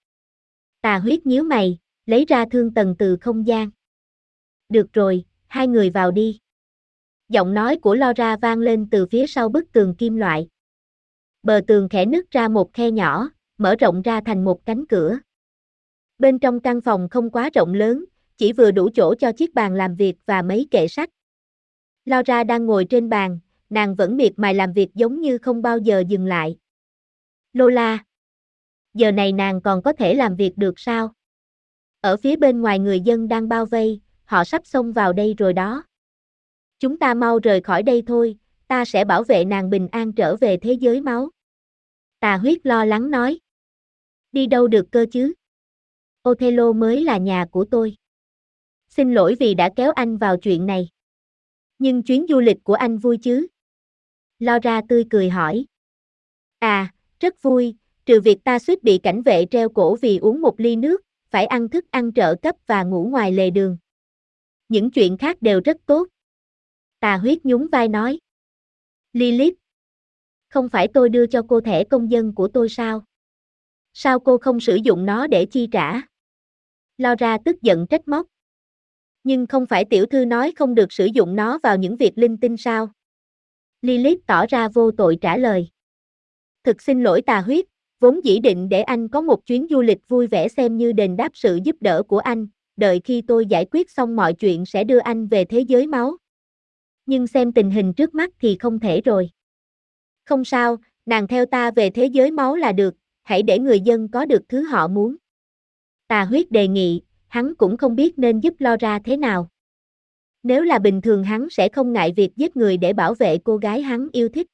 Tà huyết nhíu mày, lấy ra thương tần từ không gian. Được rồi, hai người vào đi. Giọng nói của Laura vang lên từ phía sau bức tường kim loại. Bờ tường khẽ nứt ra một khe nhỏ, mở rộng ra thành một cánh cửa. Bên trong căn phòng không quá rộng lớn, chỉ vừa đủ chỗ cho chiếc bàn làm việc và mấy kệ sách. Laura đang ngồi trên bàn, nàng vẫn miệt mài làm việc giống như không bao giờ dừng lại. Lola. Giờ này nàng còn có thể làm việc được sao? Ở phía bên ngoài người dân đang bao vây, họ sắp xông vào đây rồi đó. Chúng ta mau rời khỏi đây thôi, ta sẽ bảo vệ nàng bình an trở về thế giới máu. Tà huyết lo lắng nói. Đi đâu được cơ chứ? Othello mới là nhà của tôi. Xin lỗi vì đã kéo anh vào chuyện này. Nhưng chuyến du lịch của anh vui chứ? Laura tươi cười hỏi. À, rất vui, trừ việc ta suýt bị cảnh vệ treo cổ vì uống một ly nước, phải ăn thức ăn trợ cấp và ngủ ngoài lề đường. Những chuyện khác đều rất tốt. Tà huyết nhún vai nói. Lilith. Không phải tôi đưa cho cô thẻ công dân của tôi sao? Sao cô không sử dụng nó để chi trả? Laura tức giận trách móc. Nhưng không phải tiểu thư nói không được sử dụng nó vào những việc linh tinh sao? Lilith tỏ ra vô tội trả lời. Thực xin lỗi tà huyết, vốn dĩ định để anh có một chuyến du lịch vui vẻ xem như đền đáp sự giúp đỡ của anh, đợi khi tôi giải quyết xong mọi chuyện sẽ đưa anh về thế giới máu. Nhưng xem tình hình trước mắt thì không thể rồi. Không sao, nàng theo ta về thế giới máu là được, hãy để người dân có được thứ họ muốn. Tà huyết đề nghị, hắn cũng không biết nên giúp lo ra thế nào. Nếu là bình thường hắn sẽ không ngại việc giết người để bảo vệ cô gái hắn yêu thích.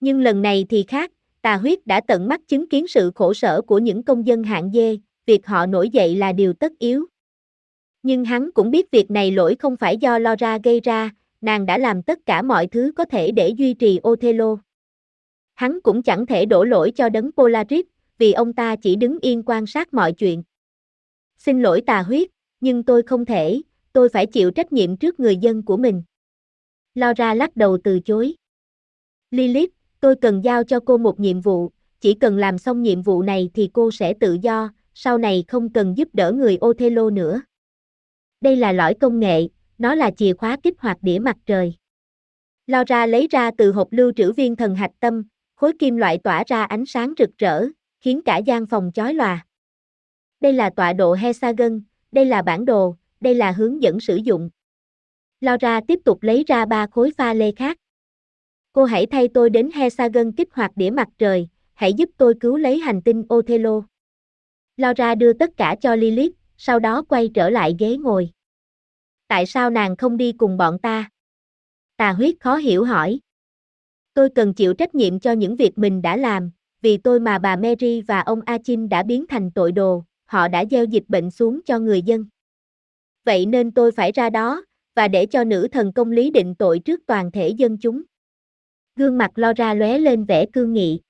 Nhưng lần này thì khác, tà huyết đã tận mắt chứng kiến sự khổ sở của những công dân hạng dê, việc họ nổi dậy là điều tất yếu. Nhưng hắn cũng biết việc này lỗi không phải do Laura gây ra, nàng đã làm tất cả mọi thứ có thể để duy trì Othello. Hắn cũng chẳng thể đổ lỗi cho đấng Polaris, vì ông ta chỉ đứng yên quan sát mọi chuyện. Xin lỗi tà huyết, nhưng tôi không thể, tôi phải chịu trách nhiệm trước người dân của mình. Laura lắc đầu từ chối. Lilith, tôi cần giao cho cô một nhiệm vụ, chỉ cần làm xong nhiệm vụ này thì cô sẽ tự do, sau này không cần giúp đỡ người Othello nữa. Đây là lõi công nghệ, nó là chìa khóa kích hoạt đĩa mặt trời. Laura lấy ra từ hộp lưu trữ viên thần hạch tâm, khối kim loại tỏa ra ánh sáng rực rỡ, khiến cả gian phòng chói lòa. Đây là tọa độ Hexagon, đây là bản đồ, đây là hướng dẫn sử dụng. Laura tiếp tục lấy ra ba khối pha lê khác. Cô hãy thay tôi đến Hexagon kích hoạt đĩa mặt trời, hãy giúp tôi cứu lấy hành tinh Othello. Laura đưa tất cả cho Lilith, sau đó quay trở lại ghế ngồi. Tại sao nàng không đi cùng bọn ta? Tà huyết khó hiểu hỏi. Tôi cần chịu trách nhiệm cho những việc mình đã làm, vì tôi mà bà Mary và ông Achin đã biến thành tội đồ, họ đã gieo dịch bệnh xuống cho người dân. Vậy nên tôi phải ra đó, và để cho nữ thần công lý định tội trước toàn thể dân chúng. Gương mặt lo ra lóe lên vẻ cương nghị.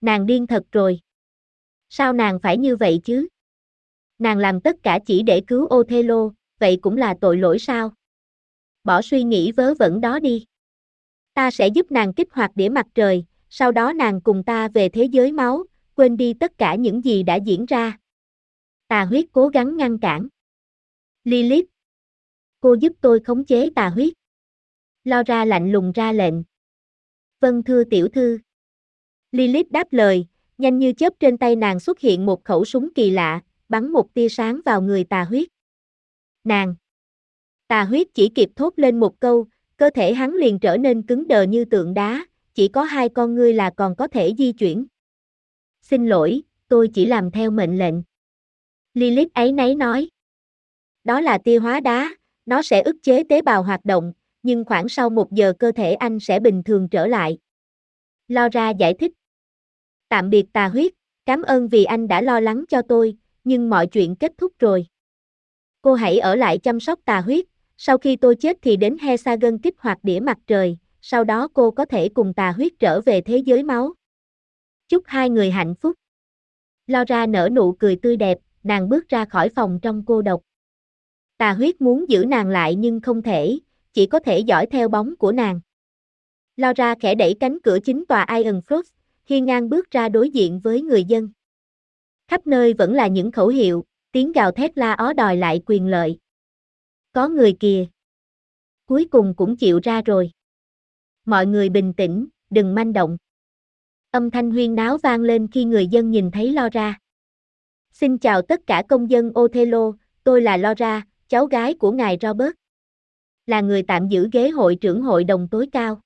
Nàng điên thật rồi. Sao nàng phải như vậy chứ? Nàng làm tất cả chỉ để cứu Othello, vậy cũng là tội lỗi sao? Bỏ suy nghĩ vớ vẩn đó đi. Ta sẽ giúp nàng kích hoạt đĩa mặt trời, sau đó nàng cùng ta về thế giới máu, quên đi tất cả những gì đã diễn ra. Tà huyết cố gắng ngăn cản. Lilith. Cô giúp tôi khống chế tà huyết. Laura lạnh lùng ra lệnh. Vâng thưa tiểu thư. Lilith đáp lời, nhanh như chớp trên tay nàng xuất hiện một khẩu súng kỳ lạ, bắn một tia sáng vào người tà huyết. Nàng. Tà huyết chỉ kịp thốt lên một câu, cơ thể hắn liền trở nên cứng đờ như tượng đá, chỉ có hai con ngươi là còn có thể di chuyển. Xin lỗi, tôi chỉ làm theo mệnh lệnh. Lilith ấy nấy nói. Đó là tia hóa đá, nó sẽ ức chế tế bào hoạt động, nhưng khoảng sau một giờ cơ thể anh sẽ bình thường trở lại. Laura giải thích. Tạm biệt tà huyết, cảm ơn vì anh đã lo lắng cho tôi, nhưng mọi chuyện kết thúc rồi. Cô hãy ở lại chăm sóc tà huyết, sau khi tôi chết thì đến He Sagen kích hoạt đĩa mặt trời, sau đó cô có thể cùng tà huyết trở về thế giới máu. Chúc hai người hạnh phúc. Laura nở nụ cười tươi đẹp, nàng bước ra khỏi phòng trong cô độc. Tà huyết muốn giữ nàng lại nhưng không thể, chỉ có thể dõi theo bóng của nàng. Laura khẽ đẩy cánh cửa chính tòa Iron Frost, hiên ngang bước ra đối diện với người dân. Khắp nơi vẫn là những khẩu hiệu, tiếng gào thét la ó đòi lại quyền lợi. Có người kìa. Cuối cùng cũng chịu ra rồi. Mọi người bình tĩnh, đừng manh động. Âm thanh huyên náo vang lên khi người dân nhìn thấy Laura. Xin chào tất cả công dân Othello, tôi là Lora, cháu gái của ngài Robert. Là người tạm giữ ghế hội trưởng hội đồng tối cao.